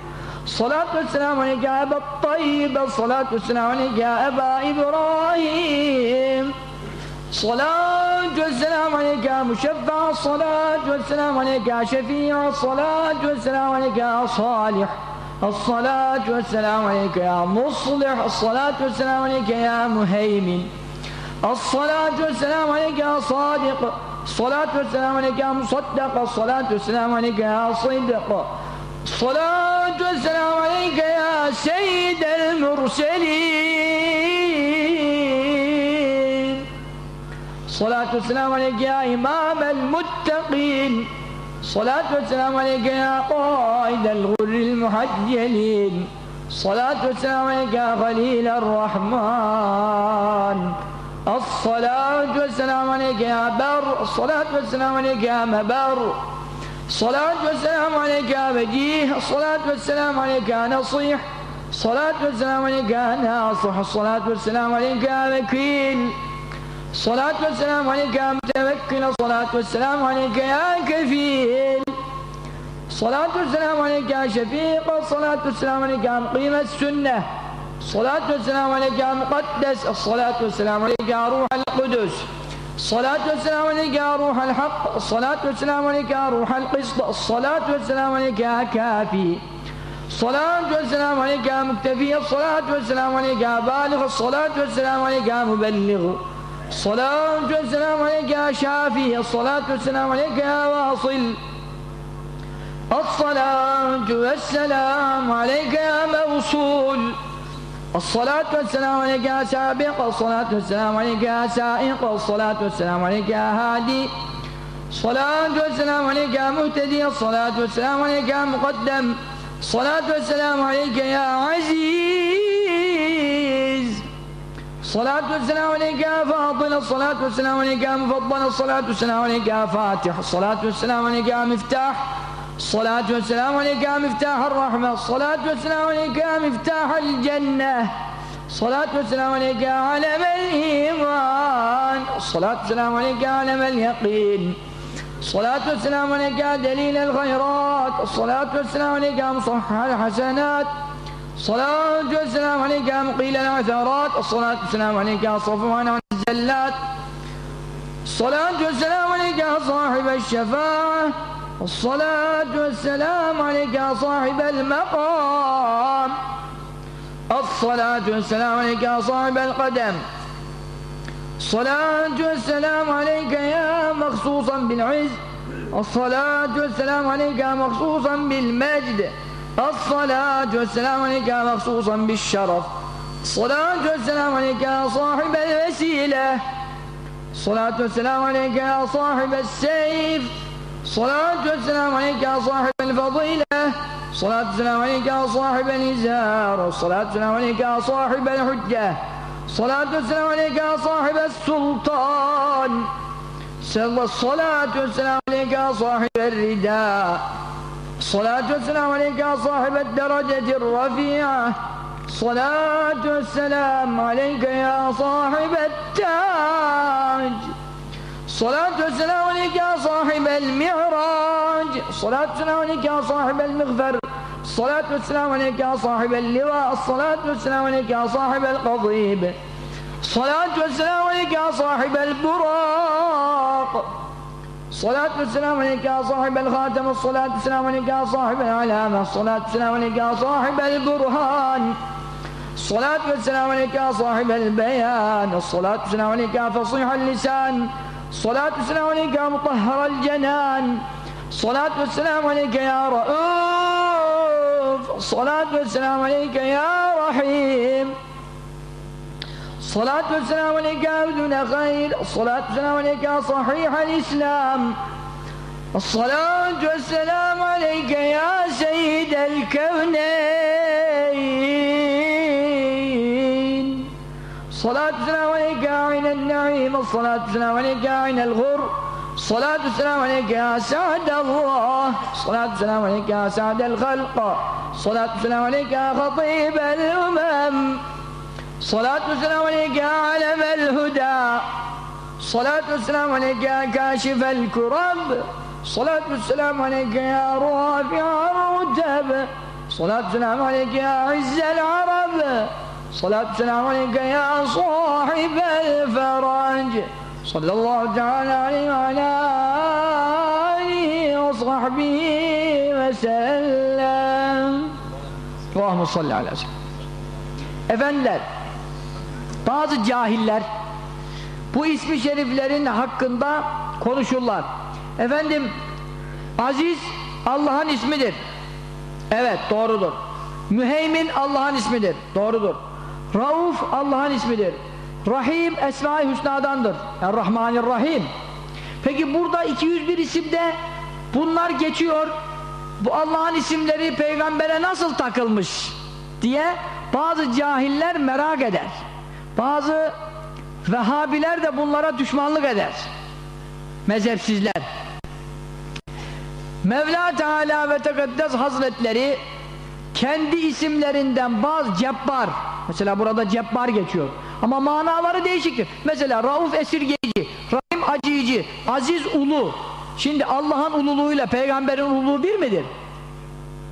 الصلاة والسلام عليك يا أبا الطيب. الصلاة والسلام عليك يا أبا إبراهيم. الصلاة والسلام عليك يا مشفع. الصلاة والسلام عليك يا شفيع. الصلاة والسلام عليك يا صالح. الصلاة والسلام عليك يا مصلح. الصلاة والسلام عليك يا مهيمن. الصلاة والسلام عليك يا صادق. الصلاة والسلام عليك يا مصدق. الصلاة والسلام عليك يا صدق. الصلاة والسلام عليك يا سيد المرسلين. الصلاة والسلام عليك يا إمام المتقين. الصلاة والسلام عليك يا قائد الغر المحجلين الصلاة والسلام عليك يا خليل الرحمن. الصلاة والسلام عليك يا بر الصلاة والسلام عليك يا مبر الصلاة والسلام عليك يا وجيه الصلاة والسلام عليك يا نصيح الصلاة والسلام عليك يا ناصح الصلاة والسلام عليك يا وكيل الصلاة والسلام عليك يا متوكل الصلاة والسلام عليك يا كفيل الصلاة والسلام عليك يا شفيق الصلاة والسلام عليك يا مقيم السنة الصلاة والسلام عليك يا مقدس الصلاة والسلام عليك يا روح القدس الصلاة والسلام عليك يا روح الحق الصلاة والسلام عليك يا روح القسط الصلاة والسلام عليك يا كافي الصلاة والسلام عليك يا مكتفي الصلاة والسلام عليك يا بالغ الصلاة والسلام عليك يا مبلغ الصلاة والسلام عليك يا شافي الصلاة والسلام عليك يا واصل الصلاة والسلام عليك يا موصول الصلاة والسلام عليك يا سابق الصلاة والسلام عليك يا سائق الصلاة والسلام عليك يا هادي الصلاة والسلام عليك يا مهتدي الصلاة والسلام عليك يا مقدم الصلاة والسلام عليك يا عزيز الصلاة والسلام عليك يا فاضل الصلاة والسلام عليك يا مفضل الصلاة والسلام عليك يا فاتح الصلاة والسلام عليك يا مفتاح الصلاة والسلام عليك يا مفتاح الرحمة. الصلاة والسلام عليك يا مفتاح الجنة. الصلاة والسلام عليك يا علم الإيمان. الصلاة والسلام عليك يا علم اليقين. الصلاة والسلام عليك يا دليل الخيرات. الصلاة والسلام عليك يا مصحح الحسنات. الصلاة والسلام عليك يا مقيل العثرات. الصلاة والسلام عليك يا صفوان عن الزلات الصلاة والسلام عليك يا صاحب الشفاعة. الصلاة والسلام عليك يا صاحب المقام. الصلاة والسلام عليك يا صاحب القدم. الصلاة والسلام عليك يا مخصوصا بالعز. الصلاة والسلام عليك مخصوصا بالمجد. الصلاة والسلام عليك مخصوصا بالشرف. الصلاة والسلام عليك يا صاحب الوسيلة. الصلاة والسلام عليك يا صاحب السيف. الصلاة والسلام عليك يا صاحب الفضيلة. الصلاة والسلام عليك يا صاحب الإزار. الصلاة والسلام عليك يا صاحب الحجة. الصلاة والسلام عليك يا صاحب السلطان. الصلاة والسلام عليك يا صاحب الرداء. الصلاة والسلام عليك يا صاحب الدرجة الرفيعة. الصلاة والسلام عليك يا صاحب التاج. الصلاة والسلام عليك يا صاحب المعراج الصلاة والسلام عليك يا صاحب المغفر الصلاة والسلام عليك يا صاحب اللواء الصلاة والسلام عليك يا صاحب القضيب الصلاة والسلام عليك يا صاحب البراق الصلاة والسلام عليك يا صاحب الخاتم الصلاة والسلام عليك يا صاحب العلامة الصلاة والسلام عليك يا صاحب البرهان الصلاة والسلام عليك يا صاحب البيان الصلاة والسلام عليك يا فصيح اللسان الصلاة والسلام عليك يا مطهر الجنان. الصلاة والسلام عليك يا رؤوف. الصلاة والسلام عليك يا رحيم. الصلاة والسلام عليك يا بدون خير الصلاة والسلام عليك يا صحيح الإسلام. الصلاة والسلام عليك يا سيد الكونين. الصلاة والسلام عليك يا عين النعيم الصلاة والسلام عليك يا عين الغر. الصلاة والسلام عليك يا سعد الله. الصلاة والسلام عليك يا سعد الخلق. الصلاة والسلام عليك يا خطيب الأمم. الصلاة والسلام عليك يا علم الهدى. الصلاة والسلام عليك يا كاشف الكرب. الصلاة والسلام عليك يا رافع الرتب. الصلاة والسلام عليك يا عز العرب. Salatü selamu aleyke ya sahibel ferac Sallallahu teala aleyhi ve ala alihi ve sahbihi ve sellem Allahümme salli ala sellem Efendiler bazı cahiller bu ismi şeriflerin hakkında konuşurlar. Efendim Aziz Allah'ın ismidir. Evet doğrudur. Müheymin Allah'ın ismidir. Doğrudur. Rauf Allah'ın ismidir. Rahim Esma-i Hüsna'dandır. Er-Rahmanir-Rahim. Peki burada 201 isimde bunlar geçiyor. Bu Allah'ın isimleri peygambere nasıl takılmış diye bazı cahiller merak eder. Bazı Vehhabiler de bunlara düşmanlık eder. Mezhepsizler. Mevla Teala ve Tekaddes Hazretleri kendi isimlerinden bazı cebbar mesela burada cebbar geçiyor ama manaları değişiktir. Mesela Rauf esirgeyici, Rahim acıyıcı, Aziz ulu. Şimdi Allah'ın ululuğuyla peygamberin ululuğu bir midir?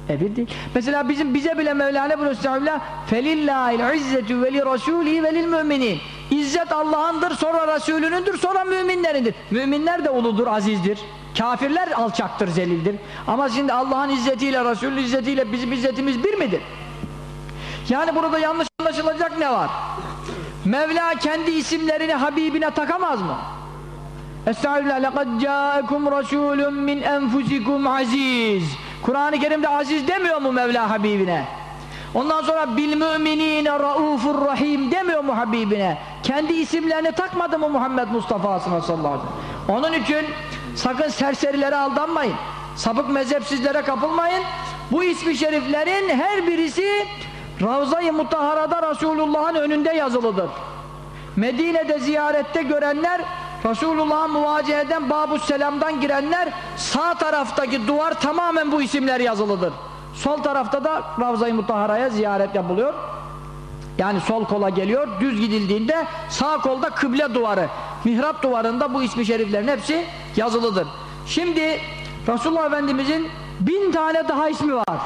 E bir değil. Mesela bizim bize bile Mevlana bunu estağfirullah felillahil izzetu ve li rasûlihi ve lil müminin. İzzet Allah'ındır, sonra Resulünündür, sonra müminlerindir. Müminler de uludur, azizdir. Kafirler alçaktır, zelildir. Ama şimdi Allah'ın izzetiyle, Resulün izzetiyle bizim izzetimiz bir midir? Yani burada yanlış anlaşılacak ne var? Mevla kendi isimlerini Habibine takamaz mı? Estağfirullah لَقَدْ جَاءَكُمْ رَسُولٌ مِّنْ أَنْفُسِكُمْ aziz. Kur'an-ı Kerim'de aziz demiyor mu Mevla Habibine? Ondan sonra bil müminine raufur rahim demiyor mu Habibine? Kendi isimlerini takmadı mı Muhammed Mustafa sallallahu aleyhi ve sellem? Onun için sakın serserilere aldanmayın. Sapık mezhepsizlere kapılmayın. Bu ismi şeriflerin her birisi Ravza-i Mutahara'da Resulullah'ın önünde yazılıdır. Medine'de ziyarette görenler Resulullah'a muvaceheden Babus Selam'dan girenler sağ taraftaki duvar tamamen bu isimler yazılıdır. Sol tarafta da Ravza-i Mutahara'ya ziyaret yapılıyor. Yani sol kola geliyor, düz gidildiğinde sağ kolda kıble duvarı, mihrap duvarında bu ismi şeriflerin hepsi yazılıdır. Şimdi Resulullah Efendimizin bin tane daha ismi var.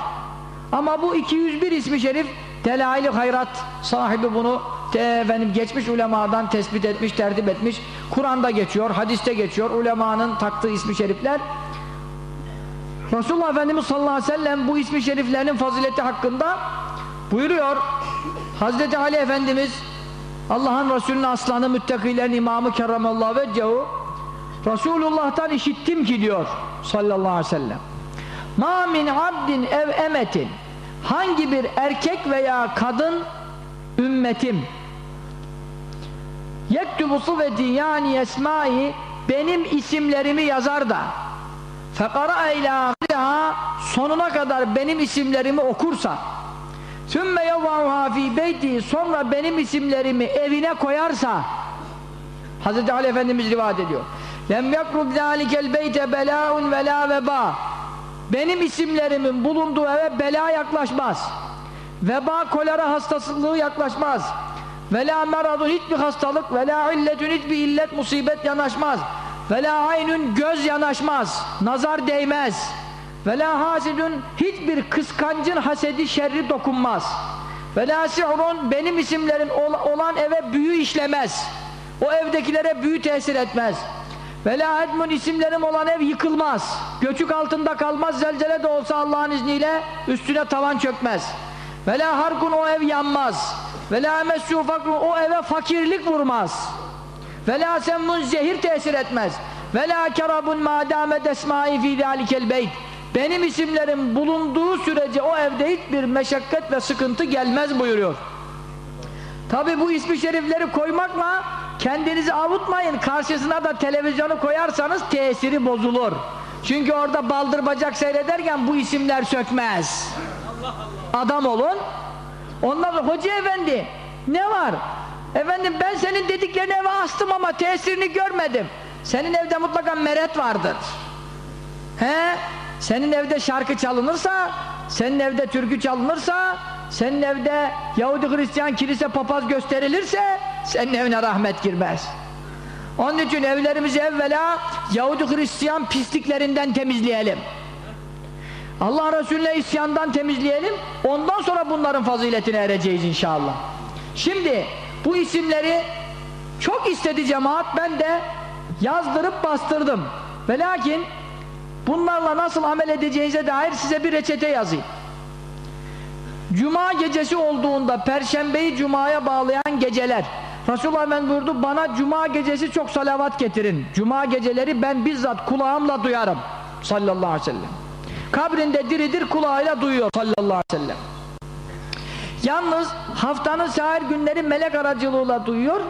Ama bu 201 ismi şerif Delail-i Hayrat sahibi bunu te, efendim, geçmiş ulemadan tespit etmiş, tertip etmiş. Kur'an'da geçiyor, hadiste geçiyor. Ulemanın taktığı ismi şerifler. Resulullah Efendimiz sallallahu aleyhi ve sellem bu ismi şeriflerinin fazileti hakkında buyuruyor. Hazreti Ali Efendimiz Allah'ın Resulü'nün aslanı, müttakilerin imamı kerramallahu veccehu Resulullah'tan işittim ki diyor sallallahu aleyhi ve sellem ma min abdin ev emetin. Hangi bir erkek veya kadın ümmetim yektubu sıveti yani esmai benim isimlerimi yazar da fekara ila sonuna kadar benim isimlerimi okursa sümme yevvâhuhâ fî beyti sonra benim isimlerimi evine koyarsa Hz. Ali Efendimiz rivayet ediyor. Lem yakrub zâlikel beyte belâun ve lâ vebâ benim isimlerimin bulunduğu eve bela yaklaşmaz. Veba kolera hastasılığı yaklaşmaz. Ve la meradun hiçbir hastalık ve la illetun hiçbir illet musibet yanaşmaz. Ve la aynun göz yanaşmaz. Nazar değmez ve la hasidun hiçbir kıskancın hasedi şerri dokunmaz. Ve la si'run benim isimlerin olan eve büyü işlemez. O evdekilere büyü tesir etmez. Ve la edmun isimlerim olan ev yıkılmaz. Göçük altında kalmaz zelzele de olsa Allah'ın izniyle üstüne tavan çökmez. Ve la harkun o ev yanmaz. Ve la emessû o eve fakirlik vurmaz. Ve la semmun zehir tesir etmez. Ve la kerabun madame desmai fi zâlikel beyt benim isimlerim bulunduğu sürece o evde hiçbir meşakkat ve sıkıntı gelmez buyuruyor. Tabi bu ismi şerifleri koymakla kendinizi avutmayın. Karşısına da televizyonu koyarsanız tesiri bozulur. Çünkü orada baldır bacak seyrederken bu isimler sökmez. Adam olun. Ondan sonra hoca efendi ne var? Efendim ben senin dediklerini eve astım ama tesirini görmedim. Senin evde mutlaka meret vardır. He senin evde şarkı çalınırsa senin evde türkü çalınırsa senin evde Yahudi Hristiyan kilise papaz gösterilirse senin evine rahmet girmez. Onun için evlerimizi evvela Yahudi Hristiyan pisliklerinden temizleyelim. Allah Resulüne isyandan temizleyelim. Ondan sonra bunların faziletine ereceğiz inşallah. Şimdi bu isimleri çok istedi cemaat. Ben de yazdırıp bastırdım. Ve lakin bunlarla nasıl amel edeceğinize dair size bir reçete yazayım Cuma gecesi olduğunda Perşembeyi Cuma'ya bağlayan geceler Resulullah Efendimiz buyurdu bana Cuma gecesi çok salavat getirin. Cuma geceleri ben bizzat kulağımla duyarım. Sallallahu aleyhi ve sellem. Kabrinde diridir kulağıyla duyuyor. Sallallahu aleyhi ve sellem. Yalnız haftanın sahir günleri melek aracılığıyla duyuyor.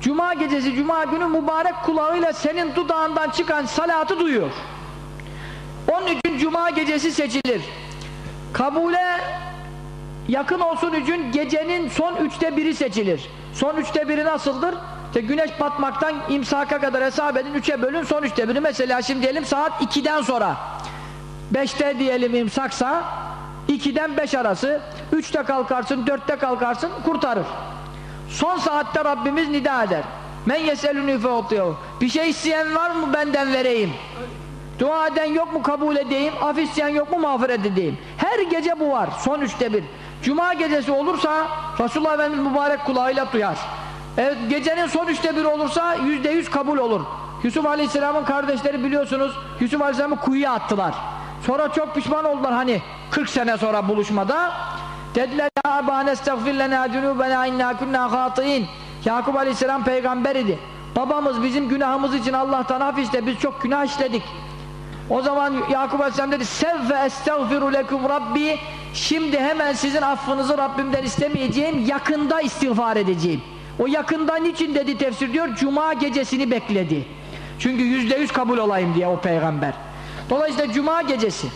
Cuma gecesi, Cuma günü mübarek kulağıyla senin dudağından çıkan salatı duyuyor. Onun için Cuma gecesi seçilir. Kabule yakın olsun için gecenin son üçte biri seçilir. Son üçte biri nasıldır? İşte güneş batmaktan imsaka kadar hesap edin, üçe bölün, son üçte biri. Mesela şimdi diyelim saat 2'den sonra. 5'te diyelim imsaksa, 2'den 5 arası, 3'te kalkarsın, 4'te kalkarsın, kurtarır. Son saatte Rabbimiz nida eder. Men yeselünü feotiyahu. Bir şey isteyen var mı benden vereyim? Dua eden yok mu kabul edeyim? Af isteyen yok mu mağfiret edeyim? Her gece bu var. Son üçte bir. Cuma gecesi olursa Resulullah Efendimiz mübarek kulağıyla duyar. Evet, gecenin son üçte bir olursa yüzde yüz kabul olur. Yusuf Aleyhisselam'ın kardeşleri biliyorsunuz Yusuf Aleyhisselam'ı kuyuya attılar. Sonra çok pişman oldular hani 40 sene sonra buluşmada. Dediler ya abane estağfir lena cunubena inna kunna hatiin. Yakup Aleyhisselam peygamber idi. Babamız bizim günahımız için Allah'tan af iste biz çok günah işledik. O zaman Yakup Aleyhisselam dedi sevve estağfiru lekum rabbi şimdi hemen sizin affınızı Rabbimden istemeyeceğim yakında istiğfar edeceğim. O yakında niçin dedi tefsir diyor Cuma gecesini bekledi. Çünkü yüzde yüz kabul olayım diye o peygamber. Dolayısıyla Cuma gecesi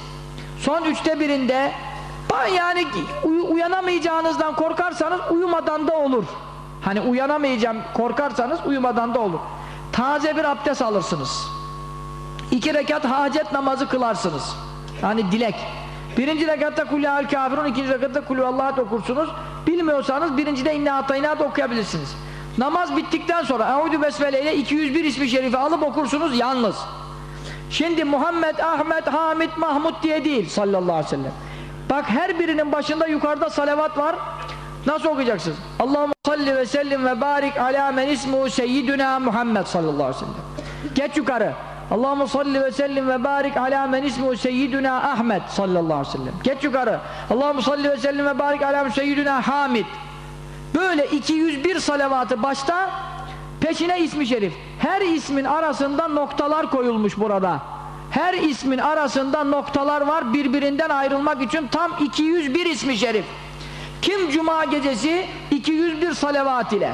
son üçte birinde yani uy uyanamayacağınızdan korkarsanız uyumadan da olur. Hani uyanamayacağım korkarsanız uyumadan da olur. Taze bir abdest alırsınız. İki rekat hacet namazı kılarsınız. Yani dilek. Birinci rekatta kulü al kafirun, ikinci rekatta kulü Allah'a okursunuz. Bilmiyorsanız birincide inne atayna da okuyabilirsiniz. Namaz bittikten sonra Eûdü Besmele ile 201 ismi şerifi alıp okursunuz yalnız. Şimdi Muhammed, Ahmet, Hamid, Mahmud diye değil sallallahu aleyhi ve sellem. Bak her birinin başında yukarıda salavat var. Nasıl okuyacaksınız? Allahümme salli ve sellim ve barik ala men ismuhu seyyiduna Muhammed sallallahu aleyhi ve sellem. Geç yukarı. Allahümme salli ve sellim ve barik ala men ismuhu seyyiduna Ahmet sallallahu aleyhi ve sellem. Geç yukarı. Allahümme salli ve sellim ve barik ala men seyyiduna Hamid. Böyle 201 salavatı başta peşine ismi şerif. Her ismin arasında noktalar koyulmuş burada. Her ismin arasında noktalar var birbirinden ayrılmak için tam 201 ismi şerif. Kim cuma gecesi 201 salavat ile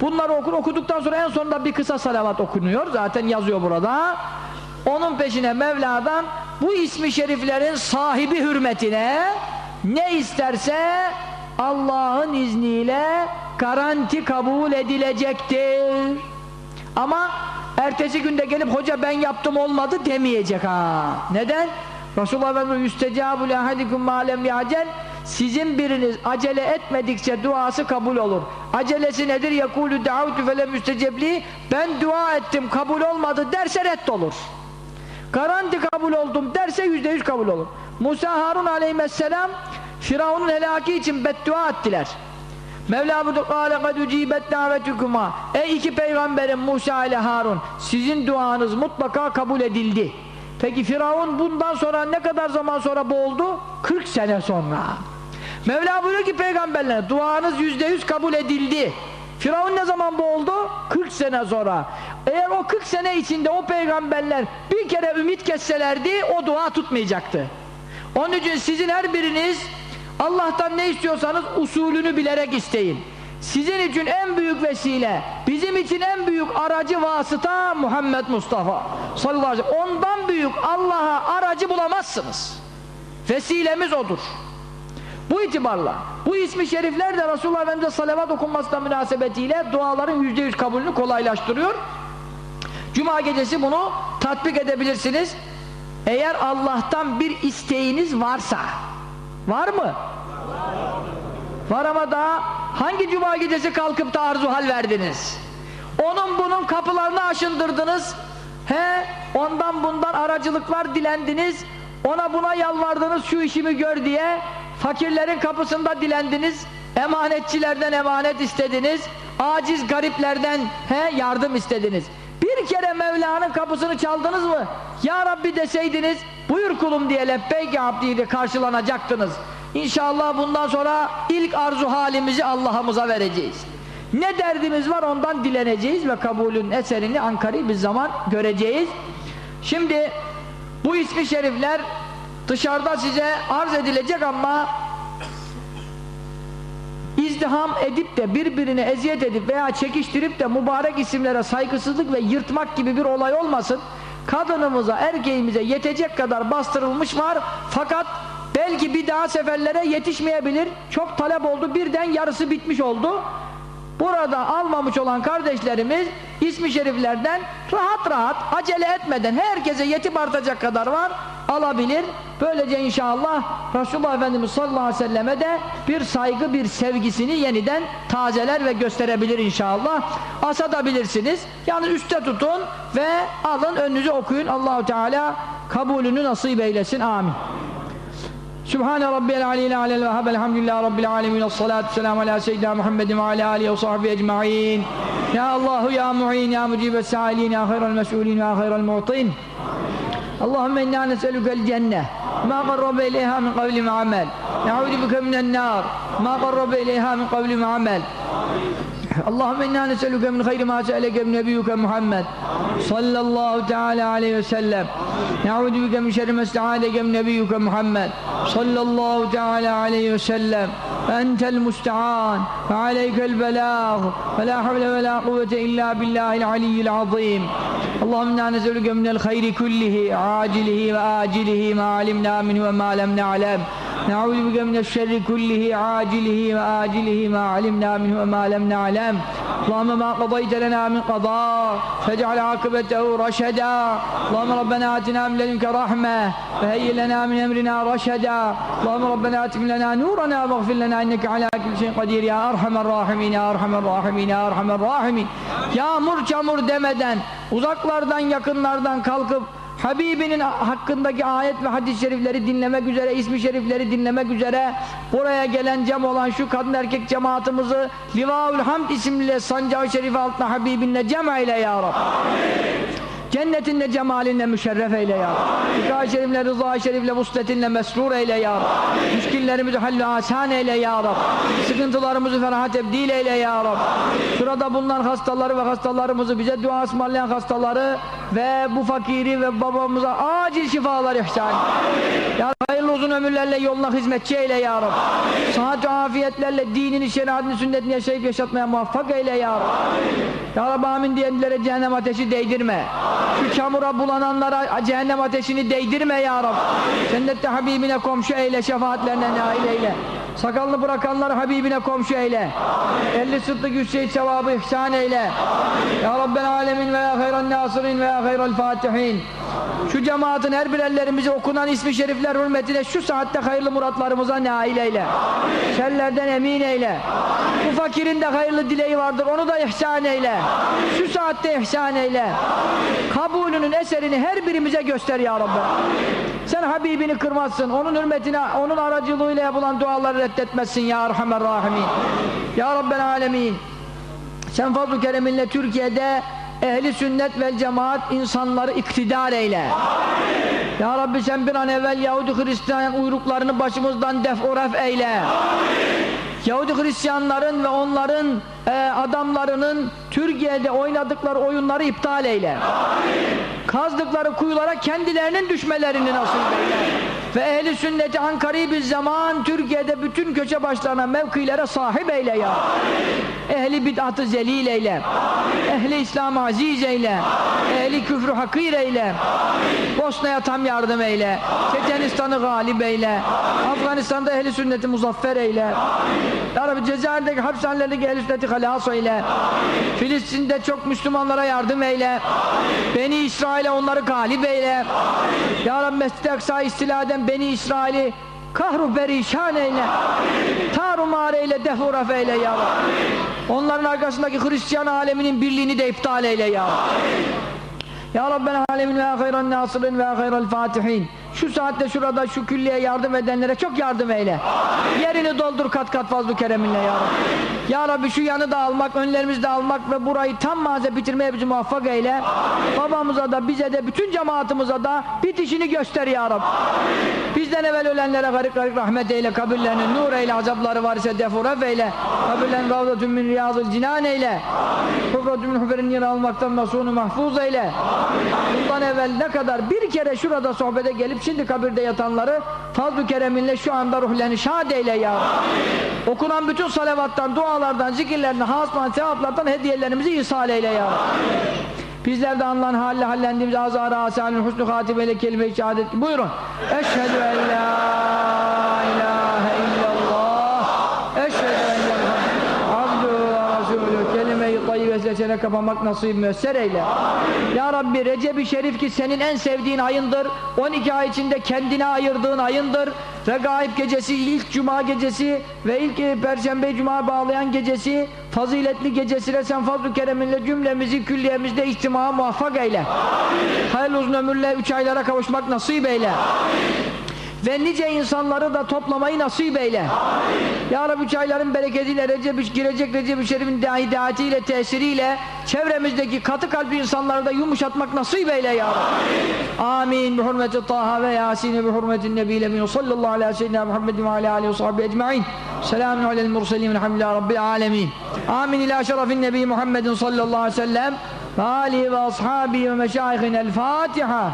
bunları okur okuduktan sonra en sonunda bir kısa salavat okunuyor. Zaten yazıyor burada. Onun peşine Mevla'dan bu ismi şeriflerin sahibi hürmetine ne isterse Allah'ın izniyle garanti kabul edilecektir. Ama ertesi günde gelip hoca ben yaptım olmadı demeyecek ha. Neden? Resulullah Efendimiz yüstecâbu lehadikum mâlem yâcel sizin biriniz acele etmedikçe duası kabul olur. Acelesi nedir? Yekulü da'utu felem müstecebli ben dua ettim kabul olmadı derse reddolur. Garanti kabul oldum derse yüzde yüz kabul olur. Musa Harun aleyhisselam Firavun'un helaki için beddua ettiler. Mevla budu kâle kad ucibet davetukuma Ey iki peygamberim Musa ile Harun sizin duanız mutlaka kabul edildi. Peki Firavun bundan sonra ne kadar zaman sonra boğuldu? 40 sene sonra. Mevla buyuruyor ki peygamberler duanız yüzde yüz kabul edildi. Firavun ne zaman boğuldu? 40 sene sonra. Eğer o 40 sene içinde o peygamberler bir kere ümit kesselerdi o dua tutmayacaktı. Onun için sizin her biriniz Allah'tan ne istiyorsanız usulünü bilerek isteyin. Sizin için en büyük vesile, bizim için en büyük aracı vasıta Muhammed Mustafa sallallahu aleyhi ve sellem. Ondan büyük Allah'a aracı bulamazsınız. Vesilemiz odur. Bu itibarla, bu ismi şerifler de Resulullah Efendimiz'e salavat okunmasına münasebetiyle duaların yüzde yüz kabulünü kolaylaştırıyor. Cuma gecesi bunu tatbik edebilirsiniz. Eğer Allah'tan bir isteğiniz varsa, var mı? Var ama daha hangi cuma gecesi kalkıp da arzu hal verdiniz? Onun bunun kapılarını aşındırdınız. He, ondan bundan aracılıklar dilendiniz. Ona buna yalvardınız şu işimi gör diye. Fakirlerin kapısında dilendiniz. Emanetçilerden emanet istediniz. Aciz gariplerden he yardım istediniz. Bir kere Mevla'nın kapısını çaldınız mı? Ya Rabbi deseydiniz buyur kulum diye lebbeyk abdiyle karşılanacaktınız. İnşallah bundan sonra ilk arzu halimizi Allah'ımıza vereceğiz. Ne derdimiz var ondan dileneceğiz ve kabulün eserini Ankara'yı bir zaman göreceğiz. Şimdi bu ismi şerifler dışarıda size arz edilecek ama izdiham edip de birbirine eziyet edip veya çekiştirip de mübarek isimlere saygısızlık ve yırtmak gibi bir olay olmasın. Kadınımıza, erkeğimize yetecek kadar bastırılmış var fakat belki bir daha seferlere yetişmeyebilir. Çok talep oldu, birden yarısı bitmiş oldu. Burada almamış olan kardeşlerimiz ismi şeriflerden rahat rahat acele etmeden herkese yetip artacak kadar var alabilir. Böylece inşallah Resulullah Efendimiz sallallahu aleyhi ve selleme de bir saygı bir sevgisini yeniden tazeler ve gösterebilir inşallah. Asatabilirsiniz. Yani üstte tutun ve alın önünüze okuyun. Allahu Teala kabulünü nasip eylesin. Amin. Sübhane Rabbiyel Aliyyil Alel Vehhab Elhamdülillahi Rabbil Alemin Esselatu Selamu Ala Seyyidina Muhammedin ve ala alihi ve sahbihi ecma'in Ya Allahu ya mu'in ya mucibes sa'ilin ya hayral mes'ulin ya hayral mu'tin Allahümme inna neselükel cenneh ma qarrabe ileyha min kavli ve amel Ne'udu bike minen nar ma qarrabe ileyha Allahümme inna neselüke min hayri ma seeleke min nebiyyüke Muhammed. Sallallahu teala aleyhi ve sellem. Ne'udu min şerri mesta'aleke min nebiyyüke Muhammed. Sallallahu teala aleyhi ve sellem. Entel musta'an. Ve aleykel belâh. Ve la havle ve la kuvvete illa billahil aliyyil azim Allahümme inna neselüke minel hayri kullihi acilihi ve acilihi ma alimna minhu ve ma lem ne'alem نعوذ بك من الشر كله عاجله وآجله ما علمنا منه وما لم نعلم اللهم ما قضيت لنا من قضاء فاجعل عاقبته رشدا اللهم ربنا آتنا من لدنك رحمة فهيئ لنا من أمرنا رشدا اللهم ربنا آتم لنا نورنا واغفر لنا إنك على كل شيء قدير يا أرحم الراحمين يا أرحم الراحمين يا أرحم الراحمين Yağmur çamur demeden uzaklardan yakınlardan kalkıp Habibinin hakkındaki ayet ve hadis-i şerifleri dinlemek üzere, ismi şerifleri dinlemek üzere buraya gelen cem olan şu kadın erkek cemaatimizi Livaül Hamd isimli sancağı şerifi altında Habibinle cem eyle ya Rabbi. Cennetinle cemalinle müşerref eyle ya Rabbi. Fıkâh-ı şerifle, rıza-ı şerifle, vusletinle mesrur eyle ya Rabbi. Müşkillerimizi hallü asan eyle ya Rabbi. Sıkıntılarımızı feraha tebdil eyle ya Rabbi. Şurada bulunan hastaları ve hastalarımızı bize dua ısmarlayan hastaları ve bu fakiri ve babamıza acil şifalar ihsan. Ya hayırlı uzun ömürlerle yoluna hizmetçi eyle ya Rabbi. Ve afiyetlerle dinini, şeriatını, sünnetini yaşayıp yaşatmaya muvaffak eyle ya Rabbi. Ya Rabbi amin diyenlere cehennem ateşi değdirme. Şu çamura bulananlara cehennem ateşini değdirme ya Rabbi. Cennette Habibine komşu eyle, şefaatlerine nail eyle. Sakalını bırakanları Habibine komşu eyle. Elli sıddık yüz sevabı ihsan eyle. Ya Rabbel alemin ve ya hayran nasirin ve ya hayral fatihin. Şu cemaatin her bir ellerimize okunan ismi şerifler hürmetine şu saatte hayırlı muratlarımıza nail eyle. Şerlerden emin eyle. Bu fakirin de hayırlı dileği vardır onu da ihsan eyle. Şu saatte ihsan eyle. Kabulünün eserini her birimize göster ya Rabbi. Sen Habibini kırmazsın. Onun hürmetine, onun aracılığıyla yapılan duaları reddetmezsin ya Erhamer Rahimin. Ya Rabbel Alemin. Sen fazl-ı kereminle Türkiye'de ehli sünnet vel cemaat insanları iktidar eyle. Amin. Ya Rabbi sen bir an evvel Yahudi Hristiyan uyruklarını başımızdan def oraf eyle. Amin. Yahudi Hristiyanların ve onların e, adamlarının Türkiye'de oynadıkları oyunları iptal eyle. Amin. Kazdıkları kuyulara kendilerinin düşmelerini nasip eyle. Ve ehli sünneti Ankara'yı bir zaman Türkiye'de bütün köşe başlarına mevkilere sahip eyle ya. Amin. Ehli bid'atı zelil eyle. Amin. Ehli İslam'ı aziz eyle. Amin. Ehli küfrü hakir eyle. Amin. Bosna'ya tam yardım eyle. Çeçenistan'ı galip eyle. Amin. Afganistan'da ehli sünneti muzaffer eyle. Amin. Ya Rabbi Cezayir'deki hapishanelerdeki ehli sünneti halas eyle. Amin. Filistin'de çok Müslümanlara yardım eyle. Amin. Beni İsrail'e onları galip eyle. Amin. Ya Rabbi Mescid-i Aksa istila eden Beni İsrail'i kahru perişan eyle. Tarumar eyle, defuraf eyle ya Rabbi. Onların arkasındaki Hristiyan aleminin birliğini de iptal eyle ya Rabbi. Ya Rabbel alemin ve hayran nasirin ve hayral fatihin. Şu saatte şurada şu külliye yardım edenlere çok yardım eyle. Yerini doldur kat kat fazl-ı kereminle ya Rabbi. Ya Rabbi şu yanı da almak, önlerimizde almak ve burayı tam maze bitirmeye bizi muvaffak eyle. Babamıza da bize de bütün cemaatimize da bitişini göster ya Rabbi. Bizden evvel ölenlere garip garip rahmet eyle, kabirlerini nur eyle, azapları var ise defuref eyle. Kabirlerini ravdatun min riyazıl cinan eyle. Hufratun min huferin yer almaktan masunu mahfuz eyle. Bundan evvel ne kadar bir kere şurada sohbete gelip şimdi kabirde yatanları fazl-ı kereminle şu anda ruhlerini şad eyle ya Rabbi. Okunan bütün salavattan, dualardan, zikirlerden, hasman, sevaplardan hediyelerimizi ihsal eyle ya Rabbi. Bizler de anılan halle hallendiğimiz azara asalin husnü hatimeyle kelime-i şehadet. Buyurun. Eşhedü en la ilahe illallah. Eşhedü en la abdü ve resulü seçene kapamak nasip müesser eyle. Ya Rabbi Recep-i Şerif ki senin en sevdiğin ayındır. 12 ay içinde kendine ayırdığın ayındır. Regaib gecesi, ilk cuma gecesi ve ilk e, perşembe cuma bağlayan gecesi faziletli gecesine sen fazl-ı kereminle cümlemizi külliyemizde ihtimaya muvaffak eyle. Hayırlı uzun ömürle üç aylara kavuşmak nasip eyle. Ve nice insanları da toplamayı nasip eyle. Ya Rabbi üç ayların bereketiyle Recep girecek Recep-i Şerif'in hidayetiyle, tesiriyle çevremizdeki katı kalpli insanları da yumuşatmak nasip eyle ya Rabbi. Amin. Bi hurmeti Taha ve Yasin bi hurmetin Nebi Lemin sallallahu aleyhi ve seyyidina Muhammedin ve aleyhi aleyhi ve sahibi ecma'in. Selamun aleyhi murselin velhamdülillahi rabbil alemin. Amin ila şerefin Nebi Muhammedin sallallahu aleyhi ve sellem ve alihi ve ashabi ve meşayihin el Fatiha.